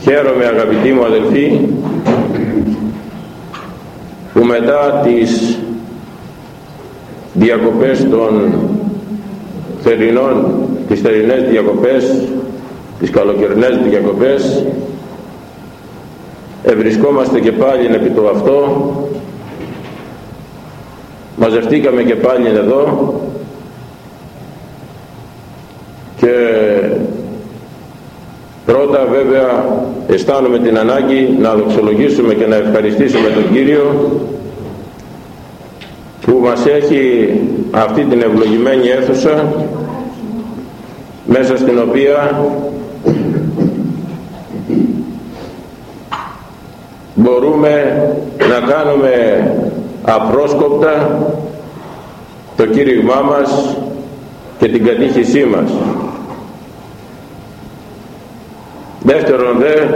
Χαίρομαι αγαπητοί μου αδελφοί που μετά τις διακοπές των θερινών, τις θερινές διακοπές, τις καλοκαιρινές διακοπές ευρισκόμαστε και πάλι επί το αυτό. Μαζευτήκαμε και πάλι εδώ και πρώτα βέβαια αισθάνομαι την ανάγκη να δοξολογήσουμε και να ευχαριστήσουμε τον Κύριο που μας έχει αυτή την ευλογημένη αίθουσα μέσα στην οποία μπορούμε να κάνουμε απρόσκοπτα το κήρυγμά μας και την κατήχησή μας. Δεύτερον δε,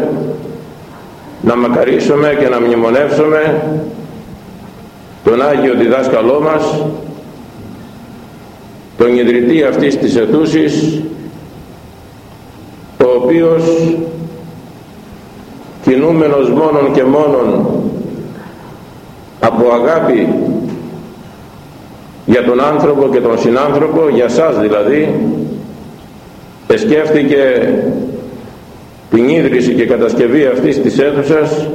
να μακαρίσουμε και να μνημονεύσουμε τον Άγιο διδάσκαλό μας, τον ιδρυτή αυτής της αιθούσης, ο οποίος κινούμενος μόνον και μόνον από αγάπη για τον άνθρωπο και τον συνάνθρωπο, για σας δηλαδή, εσκέφτηκε την ίδρυση και κατασκευή αυτής της αίθουσας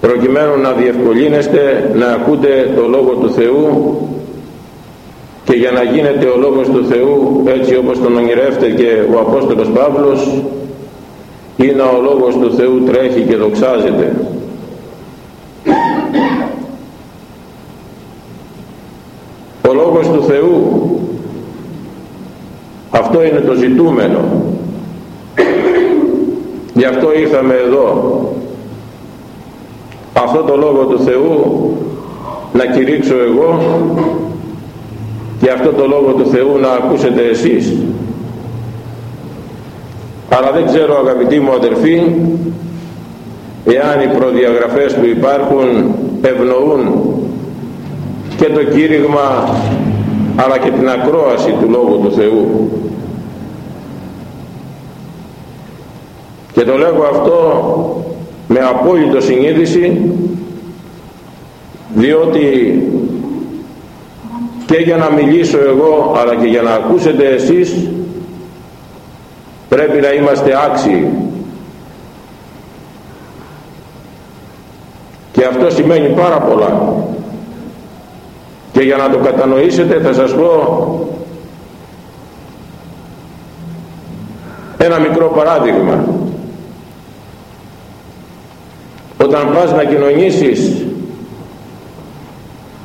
προκειμένου να διευκολύνεστε να ακούτε το Λόγο του Θεού και για να γίνεται ο Λόγος του Θεού έτσι όπως τον ονειρεύτηκε ο Απόστολος Παύλος ή να ο Λόγος του Θεού τρέχει και δοξάζεται. Ο Λόγος του Θεού αυτό είναι το ζητούμενο γι' αυτό ήρθαμε εδώ. Αυτό το Λόγο του Θεού να κηρύξω εγώ. Και αυτό το Λόγο του Θεού να ακούσετε εσείς. Αλλά δεν ξέρω αγαπητοί μου αδερφοί εάν οι προδιαγραφές που υπάρχουν ευνοούν και το κήρυγμα αλλά και την ακρόαση του Λόγου του Θεού και το λέγω αυτό με απόλυτο συνείδηση διότι και για να μιλήσω εγώ αλλά και για να ακούσετε εσείς πρέπει να είμαστε άξιοι. Και αυτό σημαίνει πάρα πολλά. Και για να το κατανοήσετε θα σας πω ένα μικρό παράδειγμα όταν πας να κοινωνήσεις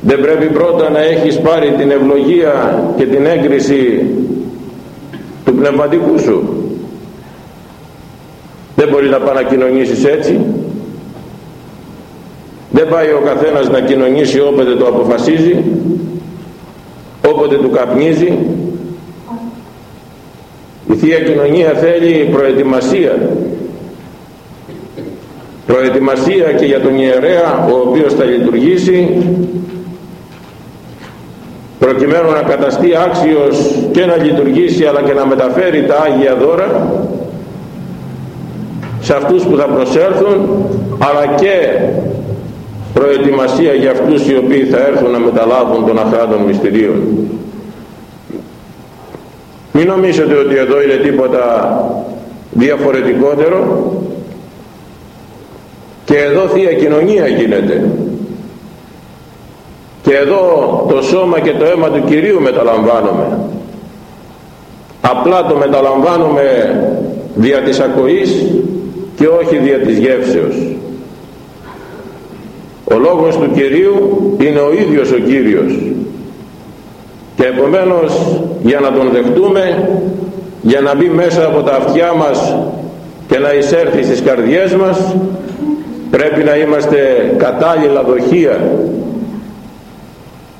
δεν πρέπει πρώτα να έχεις πάρει την ευλογία και την έγκριση του πνευματικού σου. Δεν μπορεί να πάει να κοινωνήσεις έτσι. Δεν πάει ο καθένας να κοινωνήσει όποτε το αποφασίζει όποτε του καπνίζει. Η Θεία Κοινωνία θέλει προετοιμασία προετοιμασία και για τον ιερέα ο οποίος θα λειτουργήσει προκειμένου να καταστεί άξιος και να λειτουργήσει αλλά και να μεταφέρει τα Άγια δώρα σε αυτούς που θα προσέλθουν αλλά και προετοιμασία για αυτούς οι οποίοι θα έρθουν να μεταλάβουν των αχράντων μυστηρίων μην νομίζετε ότι εδώ είναι τίποτα διαφορετικότερο και εδώ Θεία Κοινωνία γίνεται. Και εδώ το σώμα και το αίμα του Κυρίου μεταλαμβάνουμε απλά το μεταλαμβάνουμε δια της ακοής και όχι δια της γεύσεως. Ο λόγος του Κυρίου είναι ο ίδιος ο Κύριος. Και επομένως για να τον δεχτούμε για να μπει μέσα από τα αυτιά μας και να εισέρθει στις καρδιές μας πρέπει να είμαστε κατάλληλα δοχεία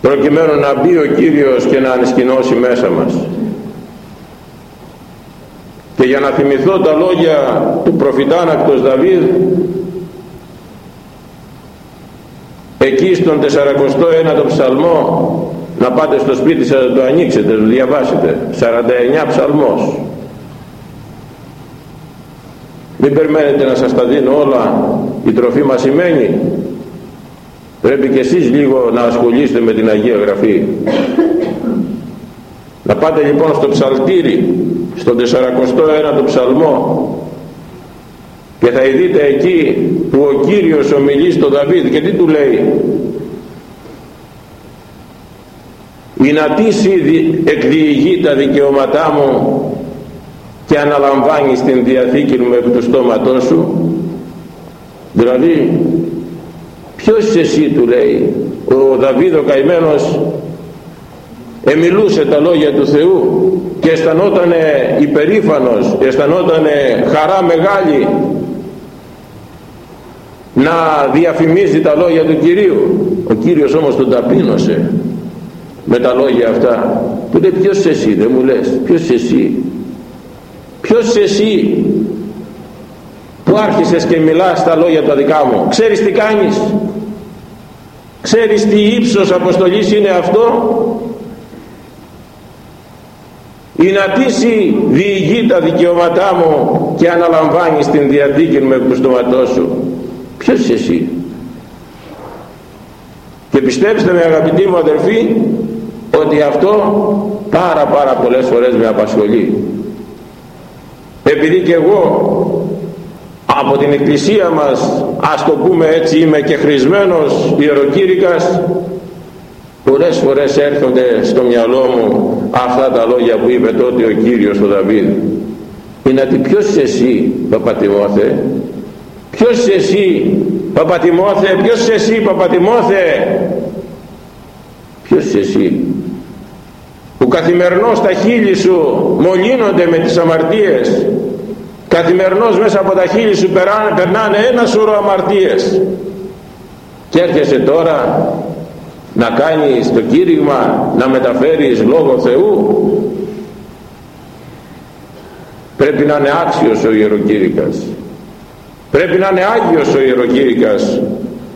προκειμένου να μπει ο Κύριος και να ανισκηνώσει μέσα μας. Και για να θυμηθώ τα λόγια του προφητάνακτος Δαβίδ εκεί στον 41ο ψαλμό να πάτε στο σπίτι σας να το ανοίξετε, να το διαβάσετε. 49 ψαλμός. Μην περιμένετε να σας τα δίνω όλα η τροφή μας σημαίνει. Πρέπει και εσείς λίγο να ασχολείστε με την Αγία Γραφή. Να πάτε λοιπόν στο ψαλτήρι στον 41ο ψαλμό και θα δείτε εκεί που ο Κύριος ομιλεί στον Δαβίδ και τι του λέει; «Η νατήση εκδιηγεί τα δικαιώματά μου και αναλαμβάνει την Διαθήκη μου επί του στόματός σου» δηλαδή ποιος εσύ του λέει ο Δαβίδ ο καημένος εμιλούσε τα λόγια του Θεού και αισθανόταν υπερήφανος αισθανόταν χαρά μεγάλη να διαφημίζει τα λόγια του Κυρίου. Ο Κύριος όμως τον ταπείνωσε με τα λόγια αυτά. Του λέει ποιος εσύ δεν μου λες ποιος εσύ ποιος εσύ που άρχισες και μιλάς τα λόγια τα δικά μου. Ξέρεις τι κάνεις; Ξέρεις τι ύψος αποστολής είναι αυτό; Η νατήση διηγεί τα δικαιώματά μου και αναλαμβάνεις την διαδίκη με του στόματός σου. Ποιος είσαι εσύ; Και πιστέψτε με αγαπητοί μου αδερφοί ότι αυτό πάρα πάρα πολλές φορές με απασχολεί. Επειδή και εγώ από την εκκλησία μας ας το πούμε έτσι είμαι και χρησμένος ιεροκήρυκας. Πολλές φορές έρχονται στο μυαλό μου αυτά τα λόγια που είπε τότε ο Κύριος ο Δαβίδ. Είναι ότι ποιος είσαι εσύ Παπατιμόθε ποιος είσαι εσύ Παπατιμόθε ποιος είσαι εσύ Παπατιμόθε ποιος είσαι εσύ που καθημερινώς τα χείλη σου μολύνονται με τις αμαρτίες; Καθημερινώς μέσα από τα χείλη σου περνάνε, περνάνε ένα σωρό αμαρτίες. Και έρχεσαι τώρα να κάνεις το κήρυγμα να μεταφέρεις λόγο Θεού. Πρέπει να είναι άξιος ο ιεροκήρυκας. Πρέπει να είναι Άγιος ο ιεροκήρυκας.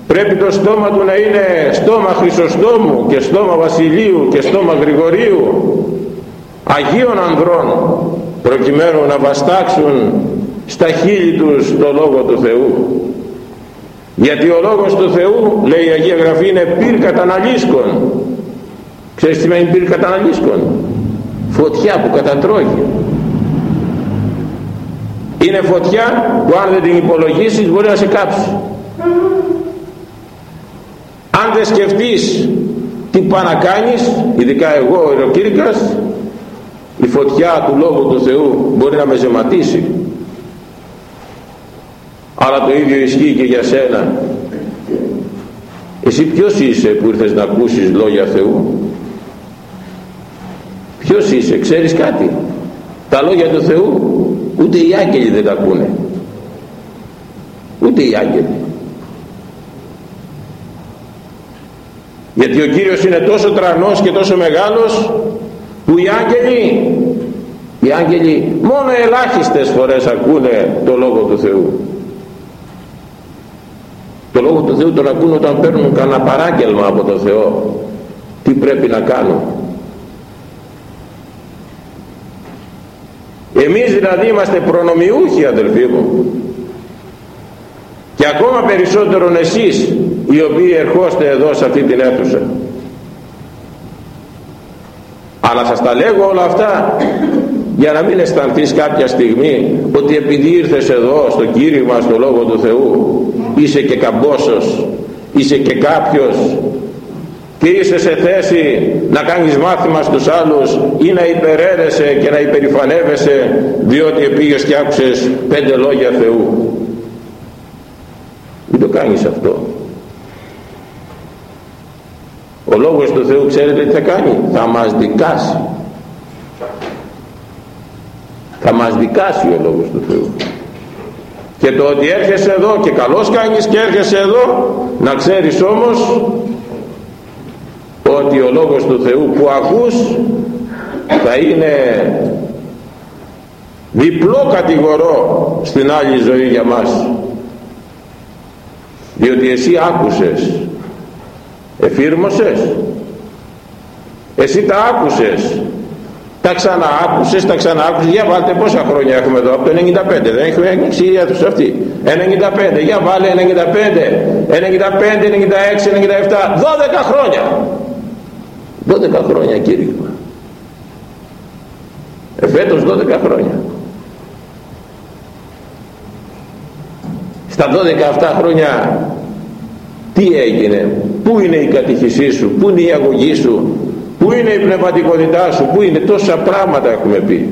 Πρέπει το στόμα του να είναι στόμα Χρυσοστόμου και στόμα Βασιλείου και στόμα Γρηγορίου Αγίων ανδρών προκειμένου να βαστάξουν στα χείλη τους το Λόγο του Θεού. Γιατί ο Λόγος του Θεού λέει η Αγία Γραφή είναι πυρ καταναλύσκων. Ξέρεις τι σημαίνει πυρ καταναλύσκων; Φωτιά που κατατρώγει. Είναι φωτιά που αν δεν την υπολογίσεις μπορεί να σε κάψει. Αν δεν σκεφτείς τι πάει να κάνεις ειδικά εγώ ο Ιεροκήρυκας η φωτιά του Λόγου του Θεού μπορεί να με ζεματίσει. Αλλά το ίδιο ισχύει και για σένα. Εσύ ποιος είσαι που ήρθες να ακούσεις λόγια Θεού; Ποιος είσαι ξέρεις κάτι; Τα λόγια του Θεού ούτε οι άγγελοι δεν τα ακούνε. Ούτε οι άγγελοι. Γιατί ο Κύριος είναι τόσο τρανός και τόσο μεγάλος που οι άγγελοι οι άγγελοι μόνο ελάχιστες φορές ακούνε το Λόγο του Θεού. Το Λόγο του Θεού τον ακούν όταν παίρνουν κανένα παράγγελμα από τον Θεό. Τι πρέπει να κάνουν. Εμείς δηλαδή είμαστε προνομιούχοι αδελφοί μου. Και ακόμα περισσότερον εσείς οι οποίοι ερχόστε εδώ σε αυτή την αίθουσα αλλά σας τα λέγω όλα αυτά για να μην αισθανθείς κάποια στιγμή ότι επειδή ήρθες εδώ στο κήρυγμα στο Λόγο του Θεού είσαι και καμπόσος είσαι και κάποιος και είσαι σε θέση να κάνεις μάθημα στους άλλους ή να υπεραίρεσαι και να υπερηφανεύεσαι διότι επήγες και άκουσες πέντε λόγια Θεού. Μην το κάνεις αυτό ο Λόγος του Θεού ξέρετε τι θα κάνει; Θα μας δικάσει. Θα μας δικάσει ο Λόγος του Θεού. Και το ότι έρχεσαι εδώ και καλώς κάνεις και έρχεσαι εδώ να ξέρεις όμως ότι ο Λόγος του Θεού που ακούς θα είναι διπλό κατηγορό στην άλλη ζωή για μας. Διότι εσύ άκουσες εφήρμοσες. Εσύ τα άκουσες. Τα ξαναάκουσες, τα ξαναάκουσες. Για βάλτε πόσα χρόνια έχουμε εδώ από το 95 δεν έχουμε ανοίξει η αίθουσα αυτή. 95, για βάλε 95 95, 96, 97 12 χρόνια. 12 χρόνια κήρυγμα εφέτος 12 χρόνια. Στα 12 αυτά χρόνια τι έγινε; Πού είναι η κατηχησή σου πού είναι η αγωγή σου πού είναι η πνευματικότητά σου πού είναι τόσα πράγματα έχουμε πει.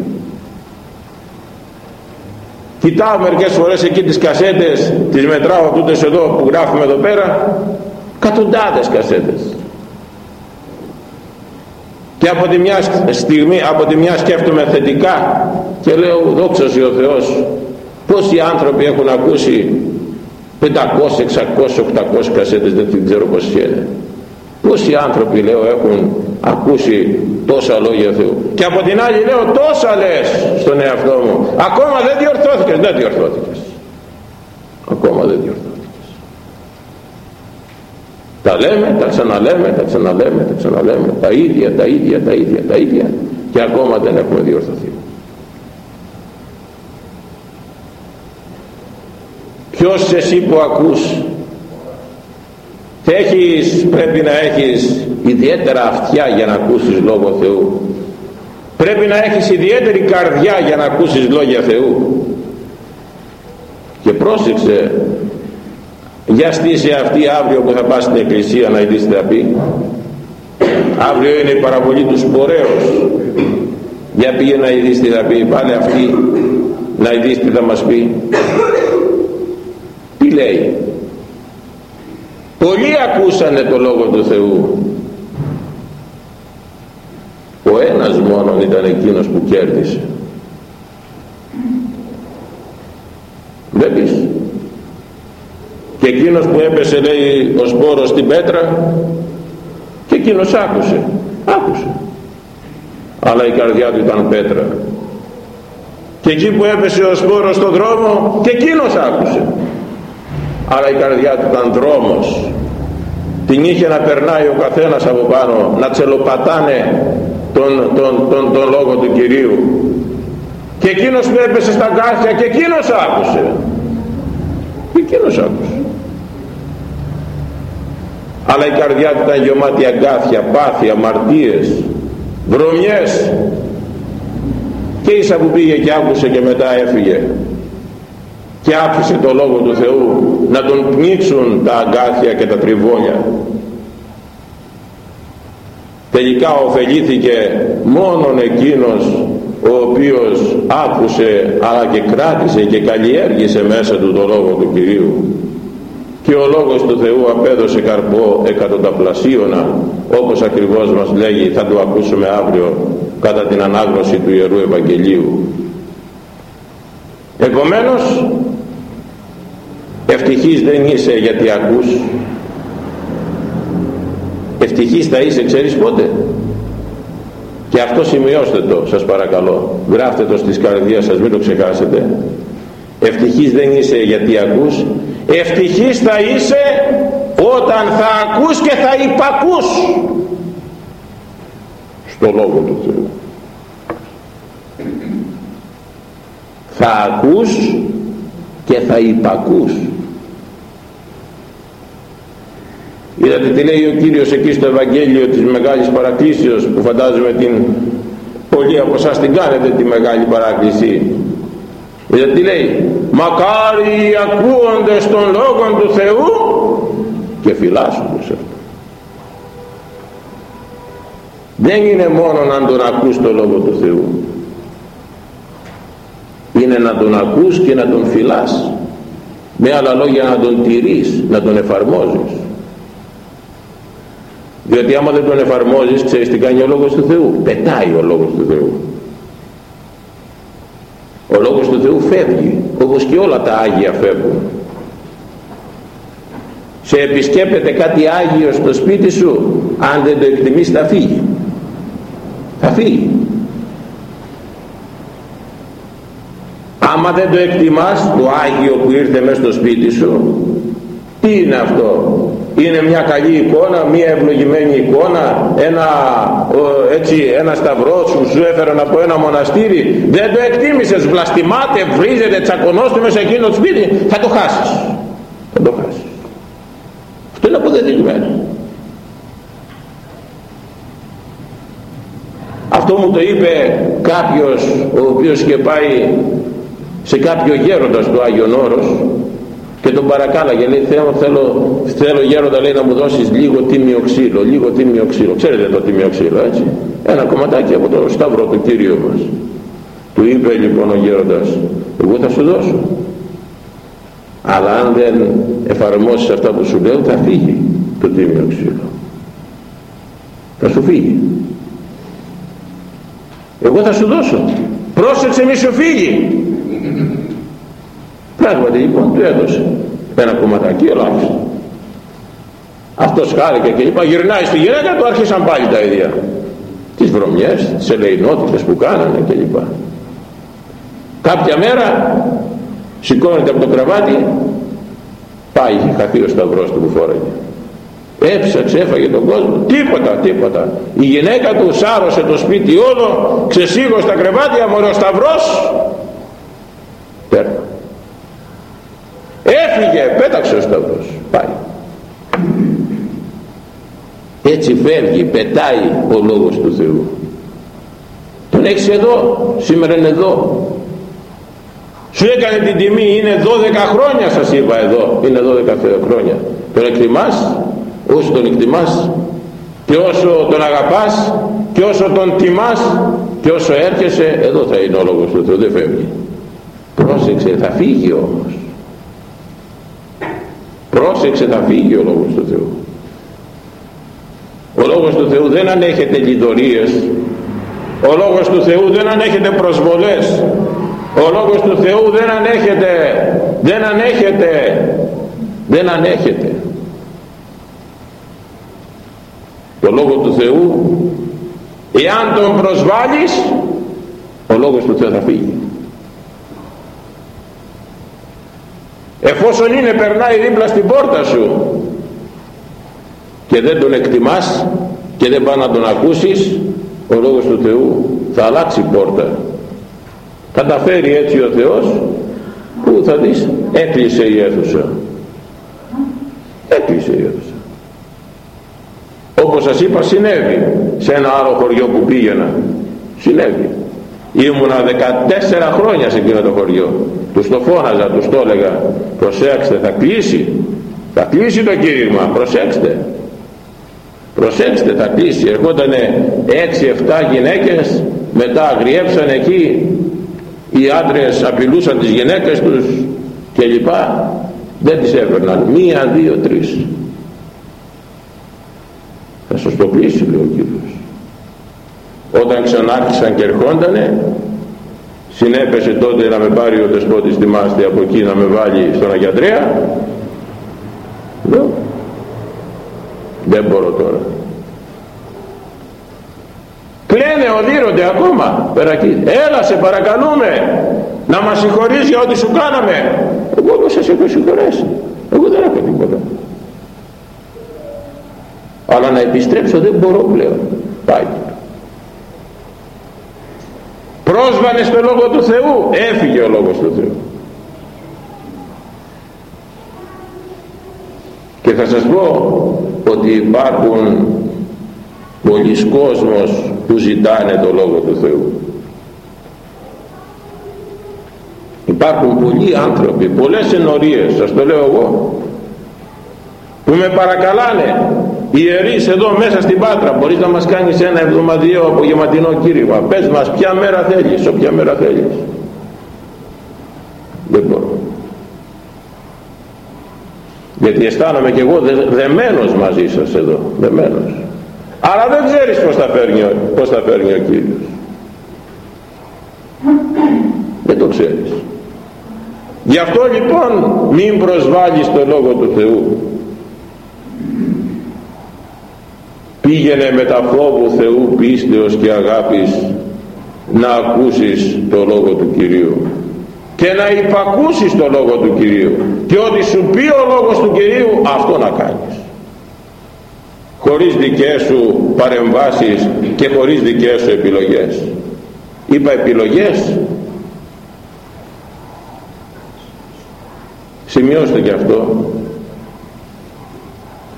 Κοιτάω μερικές φορές εκεί τις κασέτες τις μετράω τούτες εδώ που γράφουμε εδώ πέρα κατοντάδες κασέτες. Και από τη μια στιγμή από τη μια σκέφτομαι θετικά και λέω δόξα ο Θεός πόσοι άνθρωποι έχουν ακούσει 500, 600, 800 κασέτες δεν ξέρω πόσοι είναι. Πόσοι άνθρωποι λέω έχουν ακούσει τόσα λόγια Θεού. Και από την άλλη λέω τόσα λες στον εαυτό μου. Ακόμα δεν διορθώθηκες. Δεν διορθώθηκες. Ακόμα δεν διορθώθηκες. Τα λέμε, τα ξαναλέμε, τα ξαναλέμε, τα ξαναλέμε. Τα ίδια, τα ίδια, τα ίδια, τα ίδια. Και ακόμα δεν έχουμε διορθωθεί ποιος εσύ που ακούς έχεις, πρέπει να έχεις ιδιαίτερα αυτιά για να ακούσεις Λόγο Θεού. Πρέπει να έχεις ιδιαίτερη καρδιά για να ακούσεις Λόγια Θεού. Και πρόσεξε για στήσε αυτή αύριο που θα πας στην εκκλησία να ειδείς τι θα πει αύριο είναι η παραβολή του σπορέως. Για πήγε να ειδείς τι θα πει πάλι αυτή να ειδείς τι θα μας πει. τι λέει. Πολλοί ακούσανε το Λόγο του Θεού. Ο ένας μόνον ήταν εκείνος που κέρδισε. Βλέπεις και εκείνος που έπεσε λέει ο σπόρος στην πέτρα και εκείνος άκουσε. Άκουσε. Αλλά η καρδιά του ήταν πέτρα. Και εκεί που έπεσε ο σπόρος στον δρόμο και εκείνος άκουσε αλλά η καρδιά του ήταν δρόμος. Την είχε να περνάει ο καθένας από πάνω να τσελοπατάνε τον, τον, τον, τον λόγο του Κυρίου. Και εκείνος που έπεσε στα γκάθια και εκείνος άκουσε. Και εκείνος άκουσε. Αλλά η καρδιά του ήταν γεμάτη αγκάθια, πάθη, αμαρτίες βρωμιές. Και ίσα που πήγε και άκουσε και μετά έφυγε και άφησε το Λόγο του Θεού να τον πνίξουν τα αγκάθια και τα τριβόλια τελικά ωφελήθηκε μόνον εκείνος ο οποίος άκουσε αλλά και κράτησε και καλλιέργησε μέσα του το Λόγο του Κυρίου. Και ο Λόγος του Θεού απέδωσε καρπό εκατονταπλασίωνα όπως ακριβώς μας λέγει θα το ακούσουμε αύριο κατά την ανάγνωση του Ιερού Ευαγγελίου. Επομένως ευτυχής δεν είσαι γιατί ακούς. Ευτυχής θα είσαι ξέρεις πότε. Και αυτό σημειώστε το σας παρακαλώ. Γράφτε το στις καρδιές σας μην το ξεχάσετε. Ευτυχής δεν είσαι γιατί ακούς. Ευτυχής θα είσαι όταν θα ακούς και θα υπακούς. Στο Λόγο του Θεού. Θα ακούς και θα υπακούς είδατε τι λέει ο Κύριος εκεί στο Ευαγγέλιο της Μεγάλης Παρακλήσεως που φαντάζομαι την πολλοί από εσάς την κάνετε τη Μεγάλη Παράκληση. Είδατε τι λέει; Μακάρι οι ακούοντες των Λόγων του Θεού και φυλάσσονται σε αυτό δεν είναι μόνο να τον ακούς το Λόγο του Θεού. Είναι να τον ακούς και να τον φυλάς. Με άλλα λόγια να τον τηρείς να τον εφαρμόζεις διότι άμα δεν τον εφαρμόζεις ξέρεις τι κάνει ο Λόγος του Θεού. Πετάει ο Λόγος του Θεού. Ο Λόγος του Θεού φεύγει όπως και όλα τα Άγια φεύγουν. Σε επισκέπτεται κάτι Άγιο στο σπίτι σου αν δεν το εκτιμείς θα φύγει. Θα φύγει. Άμα δεν το εκτιμάς το Άγιο που ήρθε μέσα στο σπίτι σου τι είναι αυτό; Είναι μια καλή εικόνα, μια ευλογημένη εικόνα, ένα, έτσι, ένα σταυρό σου, σου έφεραν από ένα μοναστήρι, δεν το εκτίμησες, βλαστημάτε, βρίζετε, τσακωνώστε μέσα εκείνο το σπίτι, θα το χάσεις. Θα το χάσεις. Αυτό είναι αποδεδειγμένο. Αυτό μου το είπε κάποιος ο οποίος και πάει σε κάποιο γέροντας του Άγιον Όρος και τον παρακάλαγε λέει θέλω, θέλω, θέλω γέροντα λέει να μου δώσεις λίγο τίμιο ξύλο λίγο τίμιο ξύλο ξέρετε το τίμιο ξύλο έτσι. Ένα κομματάκι από το σταυρό του Κύριου μας. Του είπε λοιπόν ο γέροντας εγώ θα σου δώσω αλλά αν δεν εφαρμόσεις αυτά που σου λέω θα φύγει το τίμιο ξύλο. Θα σου φύγει. Εγώ θα σου δώσω πρόσεξε μη σου φύγει πράγματι λοιπόν του έδωσε. Ένα κομματάκι ελάχιστο αυτός χάρηκε και είπα γυρνάει στη γυναίκα του άρχισαν πάλι τα ίδια. Τις βρωμιές, τις ελεηνότητες που κάνανε κλπ κάποια μέρα σηκώνεται από το κρεβάτι πάει είχε χαθεί ο σταυρός του που φόραγε. Έψαξε έφαγε τον κόσμο τίποτα τίποτα. Η γυναίκα του σάρωσε το σπίτι όλο ξεσύγω στα κρεβάτια μωρό σταυρός. Τέρμα έφυγε πέταξε ο σταυρός πάει. Έτσι φεύγει πετάει ο λόγος του Θεού. Τον έχεις εδώ σήμερα είναι εδώ. Σου έκανε την τιμή είναι 12 χρόνια σας είπα εδώ. Είναι 12 χρόνια. Τον εκτιμάς όσο τον εκτιμάς και όσο τον αγαπάς και όσο τον τιμάς και όσο έρχεσαι εδώ θα είναι ο λόγος του Θεού δεν φεύγει. Πρόσεξε θα φύγει όμως πρόσεξε θα φύγει ο λόγος του Θεού. Ο λόγος του Θεού δεν ανέχεται λιδωρίες. Ο λόγος του Θεού δεν ανέχεται προσβολές. Ο λόγος του Θεού δεν ανέχεται δεν ανέχεται δεν ανέχεται. Το Λόγο του Θεού εάν τον προσβάλλεις ο Λόγος του Θεού θα φύγει εφόσον είναι περνάει δίπλα στην πόρτα σου και δεν τον εκτιμάς και δεν πάει να τον ακούσεις ο Λόγος του Θεού θα αλλάξει πόρτα. Θα τα φέρει έτσι ο Θεός που θα δεις έκλεισε η αίθουσα. Έκλεισε η αίθουσα. Όπως σας είπα συνέβη σε ένα άλλο χωριό που πήγαινα. Συνέβη ήμουνα 14 χρόνια σε εκείνο το χωριό. Τους το φώναζα, τους το έλεγα προσέξτε θα κλείσει. Θα κλείσει το κήρυγμα. Προσέξτε. Προσέξτε θα κλείσει ερχότανε 6-7 γυναίκες. Μετά αγριέψαν εκεί. Οι άντρες απειλούσαν τις γυναίκες τους και λοιπά. Δεν τις έφερναν μία, δύο, τρεις. Θα σας το πλήσει λέει ο Κύριος όταν ξανάρχισαν και ερχόντανε συνέπεσε τότε να με πάρει ο δεσπότης στη Μάστη από εκεί να με βάλει στον Αγιαντρέα λέω δεν μπορώ τώρα. Κλαίνε οδύρονται ακόμα. Περακί έλα σε παρακαλούμε να μας συγχωρείς για ό,τι σου κάναμε. Εγώ δεν σας έχω συγχωρέσει. Εγώ δεν έχω τίποτα. Αλλά να επιστρέψω δεν μπορώ πλέον. Πάει πρόσβανε στο Λόγο του Θεού. Έφυγε ο Λόγος του Θεού. Και θα σας πω ότι υπάρχουν πολλοί κόσμος που ζητάνε το Λόγο του Θεού. Υπάρχουν πολλοί άνθρωποι πολλές ενορίες σας το λέω εγώ που με παρακαλάνε ιερείς εδώ μέσα στην Πάτρα μπορείς να μας κάνεις ένα εβδομαδιαίο απογευματινό κήρυγμα. Πες μας ποια μέρα θέλεις όποια μέρα θέλεις. Δεν μπορώ. Γιατί αισθάνομαι και εγώ δεμένος μαζί σας εδώ δεμένος. Αλλά δεν ξέρεις πως θα φέρνει, πως θα φέρνει ο Κύριος. Δεν το ξέρεις. Γι' αυτό λοιπόν μην προσβάλλεις το Λόγο του Θεού πήγαινε με τα φόβου Θεού πίστεως και αγάπης να ακούσεις το Λόγο του Κυρίου. Και να υπακούσεις το Λόγο του Κυρίου. Και ό,τι σου πει ο Λόγος του Κυρίου αυτό να κάνεις. Χωρίς δικές σου παρεμβάσεις και χωρίς δικές σου επιλογές. Είπα επιλογές. Σημειώστε και αυτό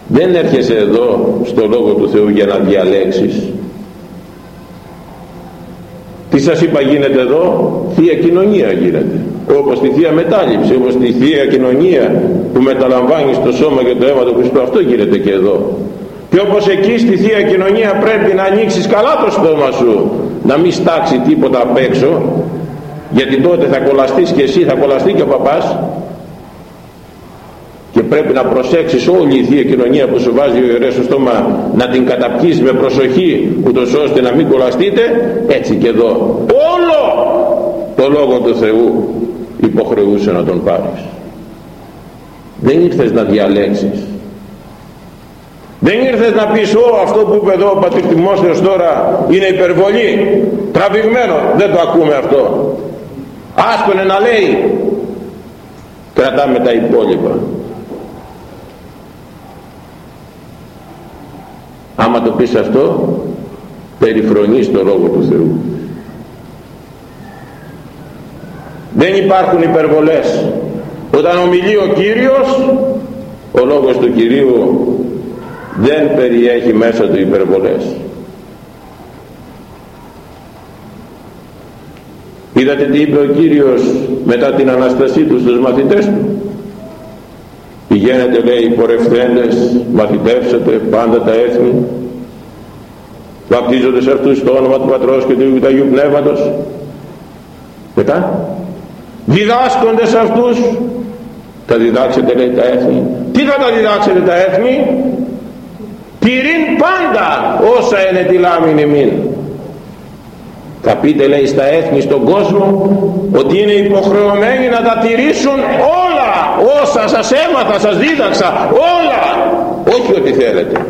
δεν έρχεσαι εδώ στο Λόγο του Θεού για να διαλέξεις. Τι σας είπα γίνεται εδώ; Θεία Κοινωνία γίνεται. Όπως τη Θεία Μετάληψη όπως τη Θεία Κοινωνία που μεταλαμβάνει το σώμα και το αίμα του Χριστού αυτό γίνεται και εδώ. Και όπως εκεί στη Θεία Κοινωνία πρέπει να ανοίξεις καλά το στόμα σου να μην στάξει τίποτα απ' έξω γιατί τότε θα κολλαστείς και εσύ θα κολλαστεί και ο παπάς και πρέπει να προσέξεις όλη η Θεία Κοινωνία που σου βάζει ο ιερέας στο στόμα να την καταπιείς με προσοχή ούτως ώστε να μην κολλαστείτε έτσι και εδώ όλο το Λόγο του Θεού υποχρεούσε να τον πάρεις δεν ήρθες να διαλέξεις δεν ήρθες να πεις «Ω, αυτό που είπε εδώ ο πατήρ Τιμόσθεος τώρα είναι υπερβολή, τραβηγμένο, δεν το ακούμε αυτό». Άσπονε να λέει, κρατάμε τα υπόλοιπα. Άμα το πεις αυτό, περιφρονείς το Λόγο του Θεού. Δεν υπάρχουν υπερβολές. Όταν ομιλεί ο Κύριος, ο Λόγος του Κυρίου δεν περιέχει μέσα του υπερβολές είδατε τι είπε ο Κύριος μετά την Αναστασή του στους μαθητές του; Πηγαίνετε λέει πορευθέντες μαθητεύσετε πάντα τα έθνη βαπτίζονται σε αυτούς το όνομα του Πατρός και του Αγίου Πνεύματος. Μετά διδάσκονται σε αυτούς τα διδάξετε λέει τα έθνη. Τι θα τα διδάξετε τα έθνη; Τηρήν πάντα όσα είναι τη λάμινη μην. Θα πείτε λέει στα έθνη στον κόσμο ότι είναι υποχρεωμένοι να τα τηρήσουν όλα όσα σας έμαθα, σας δίδαξα όλα. Όχι ότι θέλετε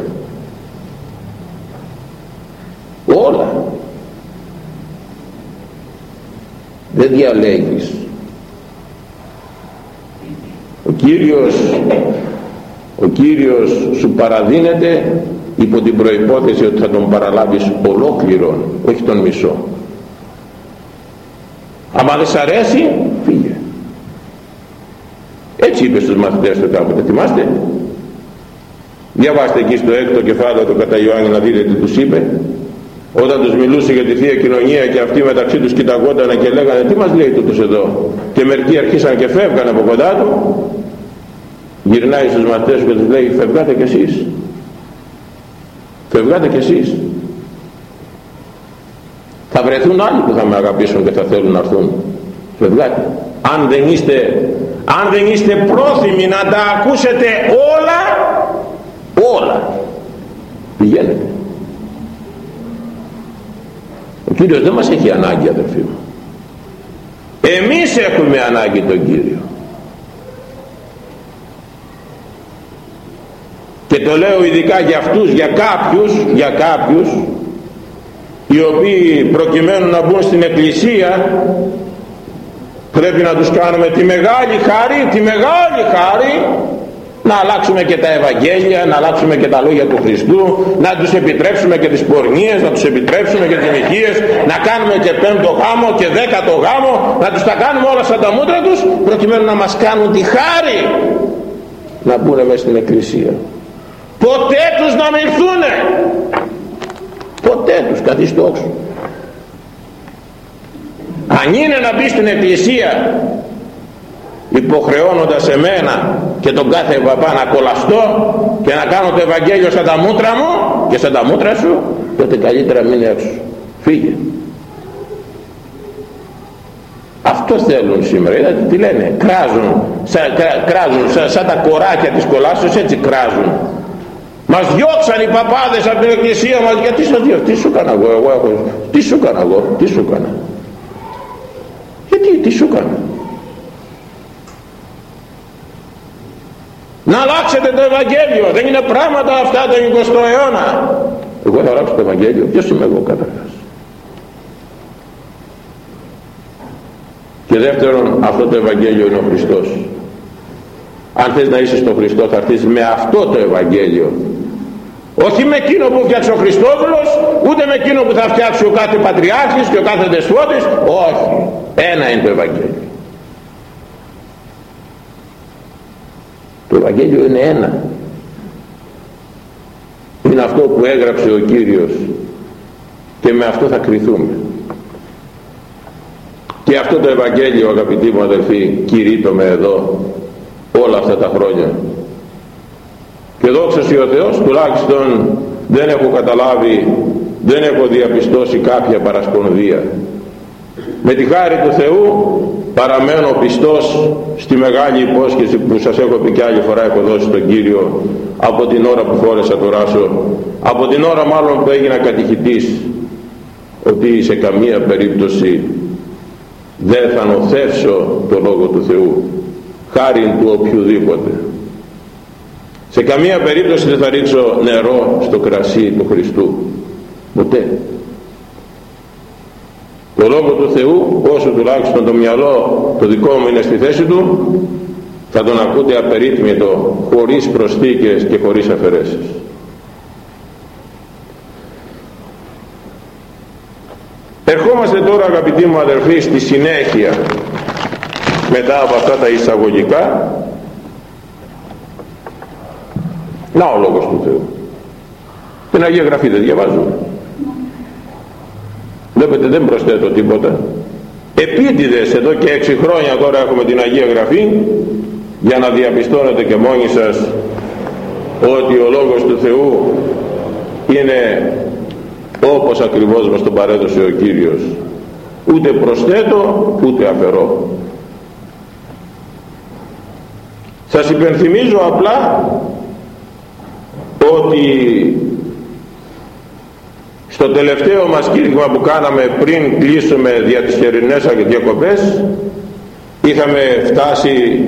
όλα. Δεν διαλέγεις. Ο Κύριος ο Κύριος σου παραδίνεται υπό την προϋπόθεση ότι θα τον παραλάβεις ολόκληρον όχι τον μισό. Άμα δεν σ' αρέσει φύγε. Έτσι είπε στους μαθητές του κάποτε θυμάστε; Διαβάστε εκεί στο έκτο κεφάλαιο του κατά Ιωάννη να δείτε τι τους είπε όταν τους μιλούσε για τη Θεία Κοινωνία και αυτοί μεταξύ τους κοιταγόταν και λέγανε τι μας λέει τούτος εδώ; Και μερικοί αρχίσαν και φεύγαν από κοντά του. Γυρνάει στους μαθητές και τους λέει φευγάτε κι εσείς. Φευγάτε κι εσείς. Θα βρεθούν άλλοι που θα με αγαπήσουν και θα θέλουν να έρθουν. Φευγάτε. Αν δεν είστε αν δεν είστε πρόθυμοι να τα ακούσετε όλα όλα. Πηγαίνετε ο Κύριος δεν μας έχει ανάγκη αδερφοί μου. Εμείς έχουμε ανάγκη τον Κύριο. Και το λέω ειδικά για αυτούς, για κάποιους, για κάποιους οι οποίοι προκειμένου να μπουν στην εκκλησία πρέπει να τους κάνουμε τη μεγάλη χάρη, τη μεγάλη χάρη να αλλάξουμε και τα Ευαγγέλια, να αλλάξουμε και τα λόγια του Χριστού, να τους επιτρέψουμε και τις πορνίες, να τους επιτρέψουμε και τις νυχίες, να κάνουμε και πέμπτο γάμο και δέκατο γάμο, να τους τα κάνουμε όλα σαν τα μούτρα τους, προκειμένου να μας κάνουν τη χάρη. Να μπουν μέσα στην Εκκλησία. Ποτέ τους να μην ποτέ τους καθιστός αν είναι να μπει στην εκκλησία υποχρεώνοντας εμένα και τον κάθε παπά να κολλαστώ και να κάνω το Ευαγγέλιο σαν τα μούτρα μου και σαν τα μούτρα σου τότε καλύτερα μην έξω. Φύγε. Αυτό θέλουν σήμερα. Είδατε τι λένε κράζουν, σαν, κράζουν σαν, σαν τα κοράκια της κολάσεως έτσι κράζουν. Μας διώξαν οι παπάδες από την εκκλησία μας. Γιατί σας διώξαν τι σου έκανα εγώ, εγώ έχω, τι σου έκανα εγώ τι σου έκανα. Γιατί τι σου έκανα να αλλάξετε το Ευαγγέλιο. Δεν είναι πράγματα αυτά τον 20ο αιώνα. Εγώ θα αλλάξω το Ευαγγέλιο. Ποιος είμαι εγώ καταρχάς; Και δεύτερον αυτό το Ευαγγέλιο είναι ο Χριστός. Αν θες να είσαι στο Χριστό θα έρθεις με αυτό το Ευαγγέλιο. Όχι με εκείνο που φτιάξει ο Χριστόδουλος ούτε με εκείνο που θα φτιάξει ο κάθε πατριάρχης και ο κάθε δεσπότης. Όχι. Ένα είναι το Ευαγγέλιο το Ευαγγέλιο είναι ένα. Είναι αυτό που έγραψε ο Κύριος. Και με αυτό θα κριθούμε και αυτό το Ευαγγέλιο αγαπητοί μου αδελφοί κηρύττομαι εδώ όλα αυτά τα χρόνια. Και δόξα ο Θεός τουλάχιστον δεν έχω καταλάβει δεν έχω διαπιστώσει κάποια παρασπονδία με τη χάρη του Θεού παραμένω πιστός στη μεγάλη υπόσχεση που σας έχω πει και άλλη φορά έχω δώσει στον Κύριο από την ώρα που φόρεσα το ράσο από την ώρα μάλλον που έγινα κατηχητής ότι σε καμία περίπτωση δεν θα νοθεύσω το Λόγο του Θεού χάρη του οποιοδήποτε. Σε καμία περίπτωση δεν θα ρίξω νερό στο κρασί του Χριστού. Ποτέ το Λόγο του Θεού όσο τουλάχιστον το μυαλό το δικό μου είναι στη θέση του θα τον ακούτε απερίτμητο χωρίς προσθήκες και χωρίς αφαιρέσεις. Ερχόμαστε τώρα αγαπητοί μου αδερφοί στη συνέχεια μετά από αυτά τα εισαγωγικά. Να ο Λόγος του Θεού. Την Αγία Γραφή δεν διαβάζουμε βλέπετε δεν προσθέτω τίποτα. Επίτηδες εδώ και έξι χρόνια τώρα έχουμε την Αγία Γραφή. Για να διαπιστώνετε και μόνοι σας ότι ο Λόγος του Θεού είναι όπως ακριβώς μας τον παρέδωσε ο Κύριος. Ούτε προσθέτω ούτε αφαιρώ. Σας υπενθυμίζω απλά ότι στο τελευταίο μας κήρυγμα που κάναμε πριν κλείσουμε δια τις χερινές διακοπές είχαμε φτάσει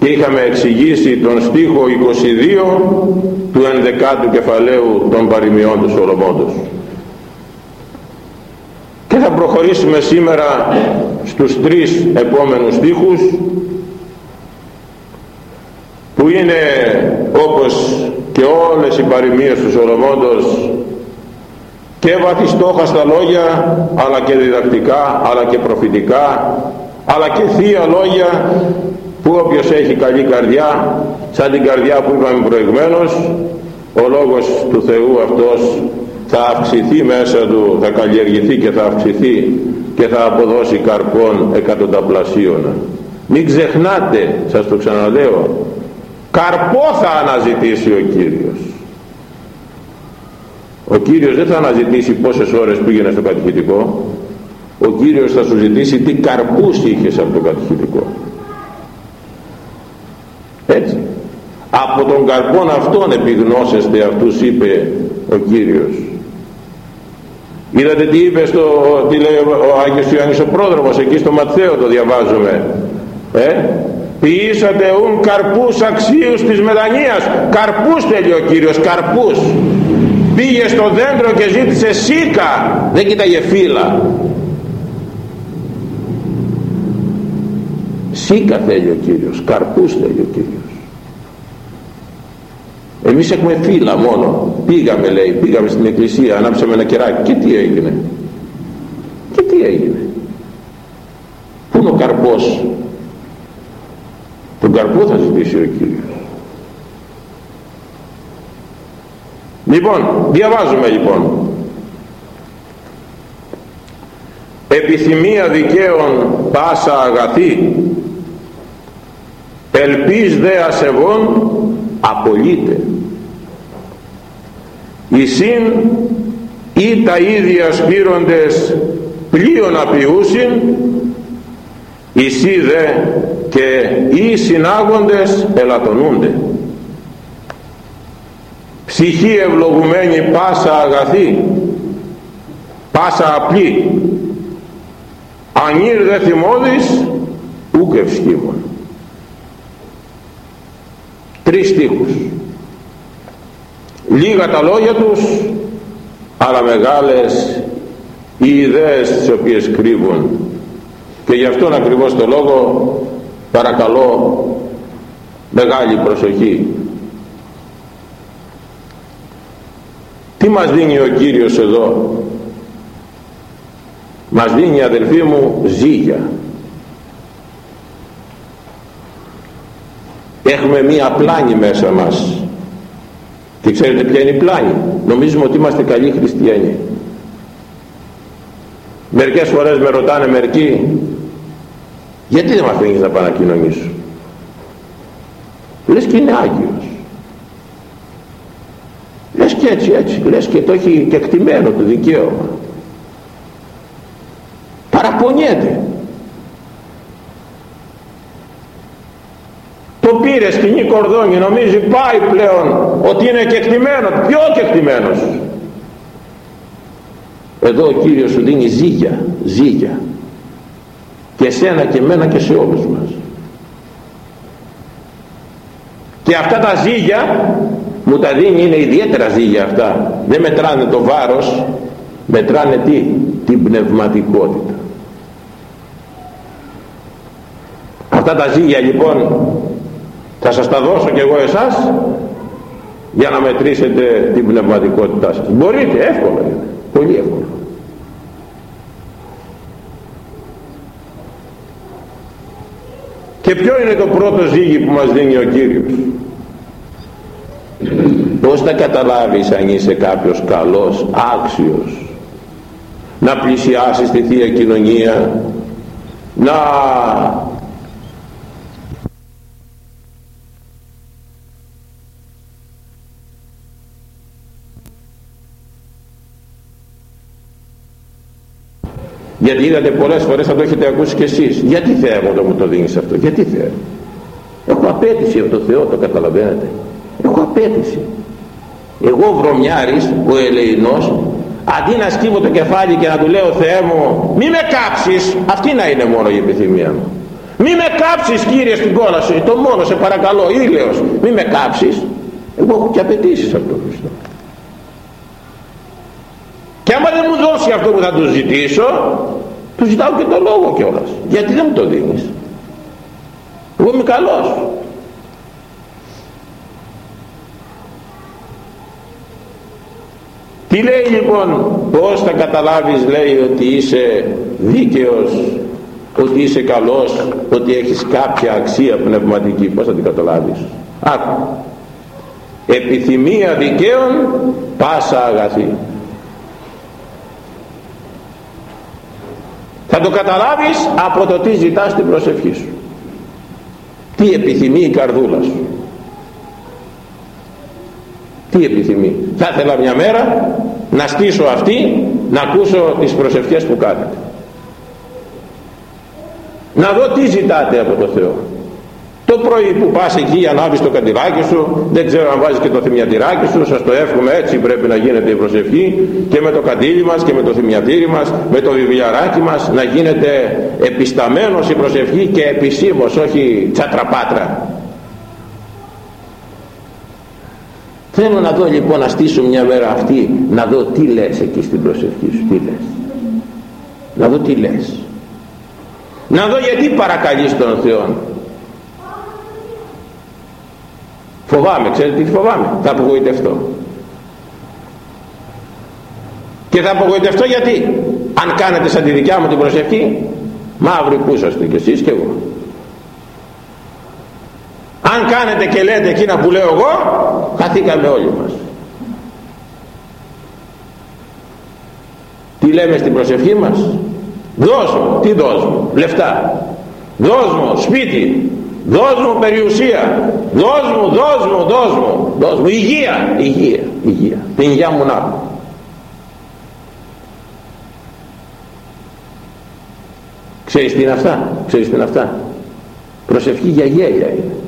και είχαμε εξηγήσει τον στίχο 22 του 11ου κεφαλαίου των παροιμιών του Σολομόντος. Και θα προχωρήσουμε σήμερα στους τρεις επόμενους στίχους που είναι όπως και όλες οι παροιμίες του Σολομόντος και βαθιστόχαστα λόγια αλλά και διδακτικά αλλά και προφητικά αλλά και θεία λόγια που όποιος έχει καλή καρδιά σαν την καρδιά που είπαμε προηγουμένως ο λόγος του Θεού αυτός θα αυξηθεί μέσα του, θα καλλιεργηθεί και θα αυξηθεί και θα αποδώσει καρπών εκατονταπλασίωνα. Μην ξεχνάτε, σας το ξαναλέω, καρπό θα αναζητήσει ο Κύριος. Ο Κύριος δεν θα αναζητήσει πόσες ώρες πήγαινε στο κατηχητικό. Ο Κύριος θα σου ζητήσει τι καρπούς είχες από το κατηχητικό. Έτσι. Από τον καρπόν αυτόν επιγνώσεστε αυτούς είπε ο Κύριος. Είδατε τι είπε στο, τι λέει ο Άγιος Ιωάννης ο πρόδρομος εκεί στο Ματθαίο το διαβάζουμε. Ε, ποιήσατε ουν καρπούς αξίους της μετανοίας καρπούς θέλει ο Κύριος καρπούς πήγε στο δέντρο και ζήτησε σίκα. Δεν κοίταγε φύλλα. Σίκα θέλει ο Κύριος καρπούς θέλει ο Κύριος. Εμείς έχουμε φύλλα μόνο. Πήγαμε λέει πήγαμε στην εκκλησία ανάψαμε ένα κεράκι. Και τι έγινε; Και τι έγινε; Πού είναι ο καρπός; Τον καρπό θα ζητήσει ο Κύριος λοιπόν διαβάζουμε λοιπόν. Επιθυμία δικαίων πάσα αγαθή ελπίς δε ασεβών απολύται συν ή τα ίδια σπήροντες πλοίον απειούσιν σύ δε και οι συνάγοντες ελαττονούνται ψυχή ευλογουμένη πάσα αγαθή πάσα απλή. Ανήρ δε θυμώδης ούκ ευσκήμων τρεις στίχους. Λίγα τα λόγια τους αλλά μεγάλες οι ιδέες τις οποίες κρύβουν. Και γι' αυτόν ακριβώς το λόγο παρακαλώ μεγάλη προσοχή τι μας δίνει ο Κύριος εδώ; Μας δίνει αδελφοί μου ζύγια έχουμε μία πλάνη μέσα μας. Και ξέρετε ποια είναι η πλάνη; Νομίζουμε ότι είμαστε καλοί χριστιανοί. Μερικές φορές με ρωτάνε μερικοί γιατί δεν μας δίνεις να πάω να κοινωνήσω λες και είναι Άγιος λες και έτσι έτσι. Λες και το έχει και εκτιμένο το δικαίωμα. Παραπονιέται. Το πήρε σκηνή κορδόνι νομίζει πάει πλέον ότι είναι κεκτημένος. Πιο κεκτημένος; Εδώ ο Κύριος σου δίνει ζύγια ζύγια και σένα και μένα και σε όλους μας. Και αυτά τα ζύγια μου τα δίνει είναι ιδιαίτερα ζύγια αυτά. Δεν μετράνε το βάρος μετράνε τι την πνευματικότητα. Αυτά τα ζύγια λοιπόν θα σας τα δώσω κι εγώ εσάς για να μετρήσετε την πνευματικότητά σας. Μπορείτε εύκολα είναι. Πολύ εύκολο. Και ποιο είναι το πρώτο ζύγι που μας δίνει ο Κύριος; Πως θα καταλάβεις αν είσαι κάποιος καλός άξιος να πλησιάσεις τη Θεία Κοινωνία να γιατί είδατε πολλές φορές θα το έχετε ακούσει κι εσείς γιατί Θεέ μου το μου το δίνεις αυτό γιατί Θεέ έχω απέτηση από το Θεό το καταλαβαίνετε έχω απέτηση. Εγώ βρωμιάρης ο ελεηνός αντί να σκύβω το κεφάλι και να του λέω Θεέ μου μη με κάψεις αυτή να είναι μόνο η επιθυμία μου. Μη με κάψεις Κύριε στην κόλαση το μόνο σε παρακαλώ ήλαιος μη με κάψεις εγώ έχω και απαιτήσεις από τον Χριστό. Και άμα δεν μου δώσει αυτό που θα του ζητήσω του ζητάω και το λόγο κιόλας. γιατί δεν μου το δίνεις. Εγώ είμαι καλός τι λέει λοιπόν πως θα καταλάβεις λέει ότι είσαι δίκαιος ότι είσαι καλός ότι έχεις κάποια αξία πνευματική πως θα την καταλάβεις. Άκου. Επιθυμία δικαίων πάσα αγαθή. Θα το καταλάβεις από το τι ζητάς την προσευχή σου. Τι επιθυμεί η καρδούλα σου τι επιθυμεί θα ήθελα μια μέρα να στήσω αυτή να ακούσω τις προσευχές που κάνετε. Να δω τι ζητάτε από το Θεό. Το πρωί που πας εκεί ανάβεις το καντιλάκι σου δεν ξέρω αν βάζεις και το θυμιατηράκι σου σας το εύχομαι έτσι πρέπει να γίνεται η προσευχή και με το καντήλι μας και με το θυμιατήρι μας με το βιβλιαράκι μας να γίνεται επισταμένος η προσευχή και επισήμως όχι τσατραπάτρα θέλω να δω λοιπόν να στήσω μια μέρα αυτή να δω τι λες εκεί στην προσευχή σου τι λες. Να δω τι λες. Να δω γιατί παρακαλείς τον Θεό. Φοβάμαι ξέρετε τι φοβάμαι. Θα απογοητευτώ. Και θα απογοητευτώ γιατί αν κάνετε σαν τη δικιά μου την προσευχή μαύροι που είσαστε και εσείς και εγώ αν κάνετε και λέτε εκείνα που λέω εγώ χαθήκαμε όλοι μας. Τι λέμε στην προσευχή μας; Δώσ' μου, τι δώσ' μου, λεφτά. Δώσ' μου, σπίτι. Δώσ' μου περιουσία. Δώσ' μου, δώσ' μου, δώσ' μου, δώσ' μου υγεία, υγεία, υγεία. Την υγεία μου να ξέρεις τι είναι αυτά; Ξέρεις τι είναι αυτά; Προσευχή για γέλια είναι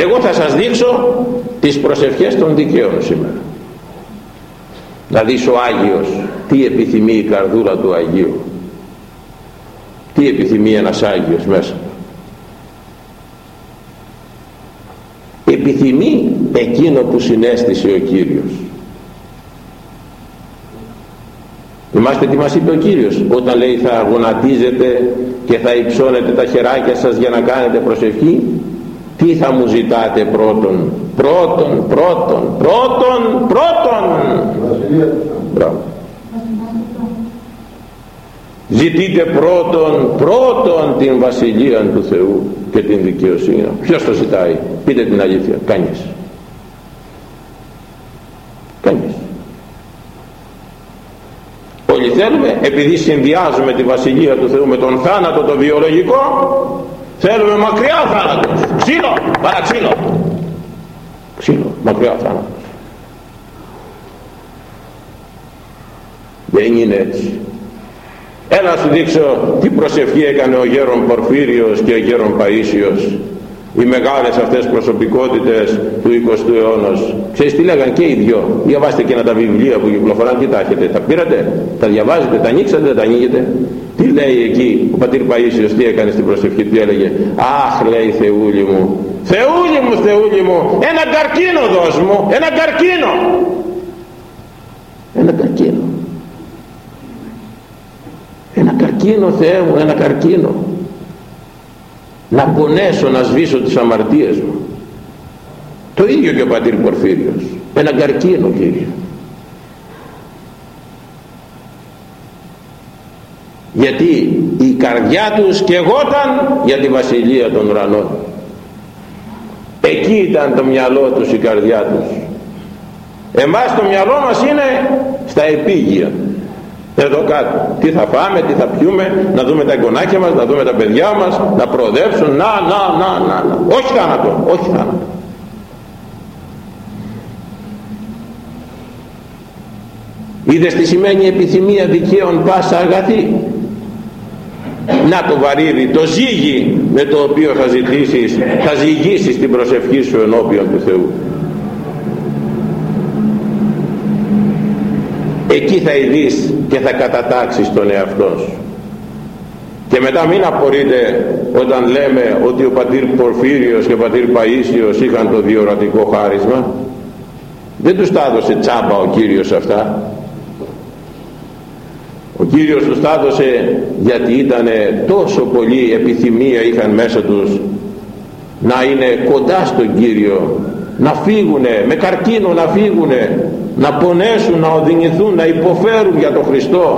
εγώ θα σας δείξω τις προσευχές των δικαίων σήμερα. Να δεις ο Άγιος τι επιθυμεί η καρδούλα του Αγίου. Τι επιθυμεί ένας Άγιος μέσα. Επιθυμεί εκείνο που συνέστησε ο Κύριος. Θυμάστε τι μας είπε ο Κύριος όταν λέει θα γονατίζετε και θα υψώνετε τα χεράκια σας για να κάνετε προσευχή τι θα μου ζητάτε πρώτον; Πρώτον πρώτον πρώτον πρώτον! Μπράβο. ζητείτε πρώτον πρώτον την βασιλεία του Θεού και την δικαιοσύνη. Ποιος το ζητάει; Πείτε την αλήθεια. Κανείς. Κανείς. Όλοι θέλουμε επειδή συνδυάζουμε τη βασιλεία του Θεού με τον θάνατο το βιολογικό θέλουμε μακριά θάνατος. Ξύλο παραξύλο ξύλο. Μακριά θάνατος. Δεν είναι έτσι. Έλα να σου δείξω τι προσευχή έκανε ο γέρον Πορφύριος και ο γέρον Παΐσιος οι μεγάλες αυτές προσωπικότητες του 20ου αιώνα ξέρεις τι λέγανε και οι δυο; Διαβάστε και ένα τα βιβλία που κυκλοφοράνε τι τα έχετε τα πήρατε, τα διαβάζετε, τα ανοίξατε, τα ανοίγετε; Τι λέει εκεί ο πατήρ Παΐσιος τι έκανε στην προσευχή του έλεγε; Αχ λέει Θεούλη μου Θεούλη μου Θεούλη μου ένα καρκίνο δώσ' μου ένα καρκίνο. Ένα καρκίνο. Ένα καρκίνο Θεέ μου ένα καρκίνο να πονέσω να σβήσω τις αμαρτίες μου. Το ίδιο και ο πατήρ Πορφύριος. Ένα καρκίνο Κύριε. Γιατί η καρδιά του σκεγόταν για τη βασιλεία των ουρανών. Εκεί ήταν το μυαλό τους η καρδιά τους. Εμάς το μυαλό μας είναι στα επίγεια εδώ κάτω τι θα φάμε, τι θα πιούμε να δούμε τα εγγονάκια μας, να δούμε τα παιδιά μας να προοδεύσουν, να, να, να, να, να. όχι θάνατο, όχι θάνατο. Είδες τι σημαίνει επιθυμία δικαίων πάσα αγαθή; Να το βαρύδι, το ζύγι με το οποίο θα ζητήσεις θα ζυγίσεις την προσευχή σου ενώπιον του Θεού εκεί θα ειδείς και θα κατατάξεις τον εαυτό σου. Και μετά μην απορείτε όταν λέμε ότι ο πατήρ Πορφύριος και ο πατήρ Παΐσιος είχαν το διορατικό χάρισμα. Δεν τους τα έδωσε τσάμπα ο Κύριος αυτά. Ο Κύριος τους τα έδωσε γιατί ήταν τόσο πολύ επιθυμία είχαν μέσα τους να είναι κοντά στον Κύριο να φύγουνε με καρκίνο να φύγουνε να πονέσουν, να οδυνηθούν, να υποφέρουν για τον Χριστό.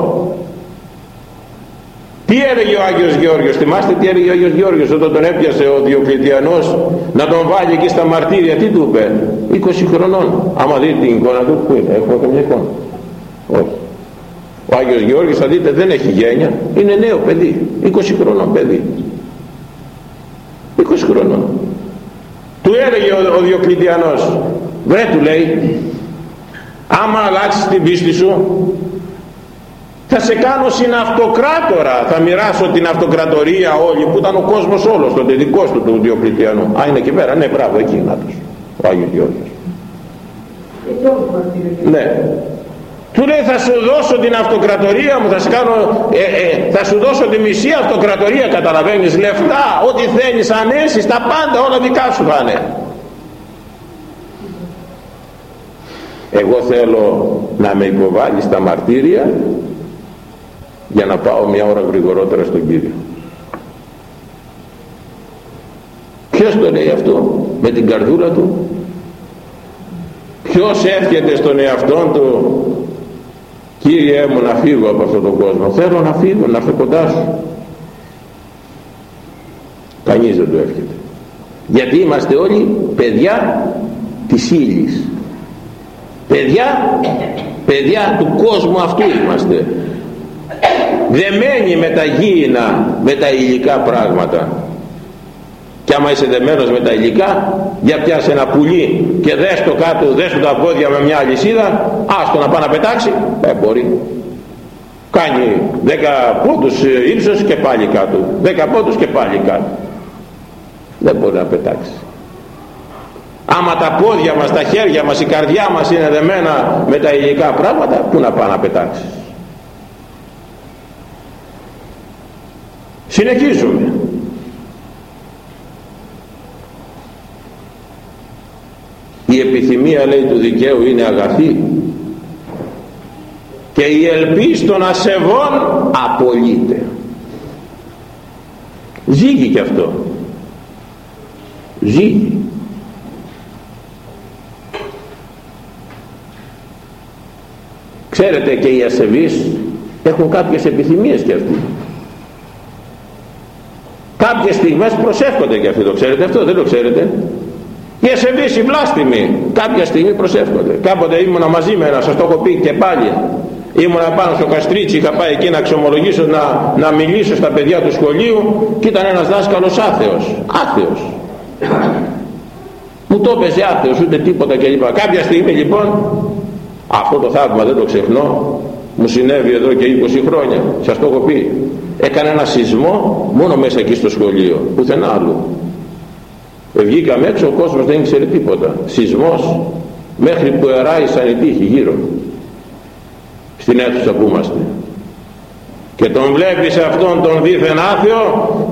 Τι έλεγε ο Άγιος Γεώργιος θυμάστε τι έλεγε ο Άγιος Γεώργιος όταν τον έπιασε ο Διοκλητιανός να τον βάλει εκεί στα μαρτύρια τι του είπε; 20 χρονών. Άμα δείτε την εικόνα του που είναι έχουμε καμιά εικόνα. Όχι. Ο Άγιος Γεώργιος θα δείτε δεν έχει γένεια είναι νέο παιδί 20 χρονών παιδί. 20 χρονών. Του έλεγε ο, ο Διοκλητιανός. Βρε του λέει άμα αλλάξεις την πίστη σου θα σε κάνω συναυτοκράτορα. Θα μοιράσω την αυτοκρατορία όλη που ήταν ο κόσμος όλος τότε δικός του του Διοκλητιανού α είναι εκεί πέρα. Ναι μπράβο εκεί να τους. Ο Άγιος Γεώργιος. Ναι. Του λέει θα σου δώσω την αυτοκρατορία μου θα σου, κάνω, ε, ε, θα σου δώσω τη μισή αυτοκρατορία καταλαβαίνεις λεφτά ό,τι θέλεις ανέσεις τα πάντα όλα δικά σου θα είναι εγώ θέλω να με υποβάλει στα μαρτύρια για να πάω μια ώρα γρηγορότερα στον Κύριο. Ποιος το λέει αυτό; Με την καρδούλα του; Ποιος εύχεται στον εαυτό του Κύριε μου να φύγω από αυτόν τον κόσμο θέλω να φύγω να έρθω κοντά σου. Κανείς δεν το εύχεται. Γιατί είμαστε όλοι παιδιά της ύλης παιδιά παιδιά του κόσμου αυτού είμαστε. Δεμένοι με τα γήινα με τα υλικά πράγματα. Και άμα είσαι δεμένος με τα υλικά για πιάσε ένα πουλί και δες το κάτω δες το τα πόδια με μια αλυσίδα άστο να πάει να πετάξει. Δεν μπορεί. Κάνει 10 πόντους ε, ύψος και πάλι κάτω. 10 πόντους και πάλι κάτω. Δεν μπορεί να πετάξει άμα τα πόδια μας, τα χέρια μας, η καρδιά μας είναι δεμένα με τα υλικά πράγματα πού να πάει να πετάξεις; Συνεχίζουμε. Η επιθυμία λέει του δικαίου είναι αγαθή και η ελπίς των ασεβών απολύται. Ζήγει και αυτό. Ζήγει ξέρετε και οι ασεβείς έχουν κάποιες επιθυμίες και αυτοί. Κάποιες στιγμές προσεύχονται και αυτοί το ξέρετε αυτό δεν το ξέρετε. Οι ασεβείς οι βλάστημοι κάποια στιγμή προσεύχονται. Κάποτε ήμουνα μαζί με ένα σας το έχω πει και πάλι ήμουνα πάνω στο Καστρίτσι είχα πάει εκεί να ξομολογήσω να, να μιλήσω στα παιδιά του σχολείου και ήταν ένας δάσκαλος άθεος άθεος. Μου το έπαιζε άθεος ούτε τίποτα κλπ. Κάποια στιγμή λοιπόν αυτό το θαύμα δεν το ξεχνώ. Μου συνέβη εδώ και 20 χρόνια. Σας το έχω πει. Έκανε ένα σεισμό μόνο μέσα εκεί στο σχολείο. Πουθενά άλλο. Ε, βγήκαμε έξω ο κόσμος δεν ήξερε τίποτα. Σεισμός μέχρι που εράησαν οι τύχοι γύρω. Στην αίθουσα που είμαστε. Και τον βλέπεις αυτόν τον δίθεν άθεο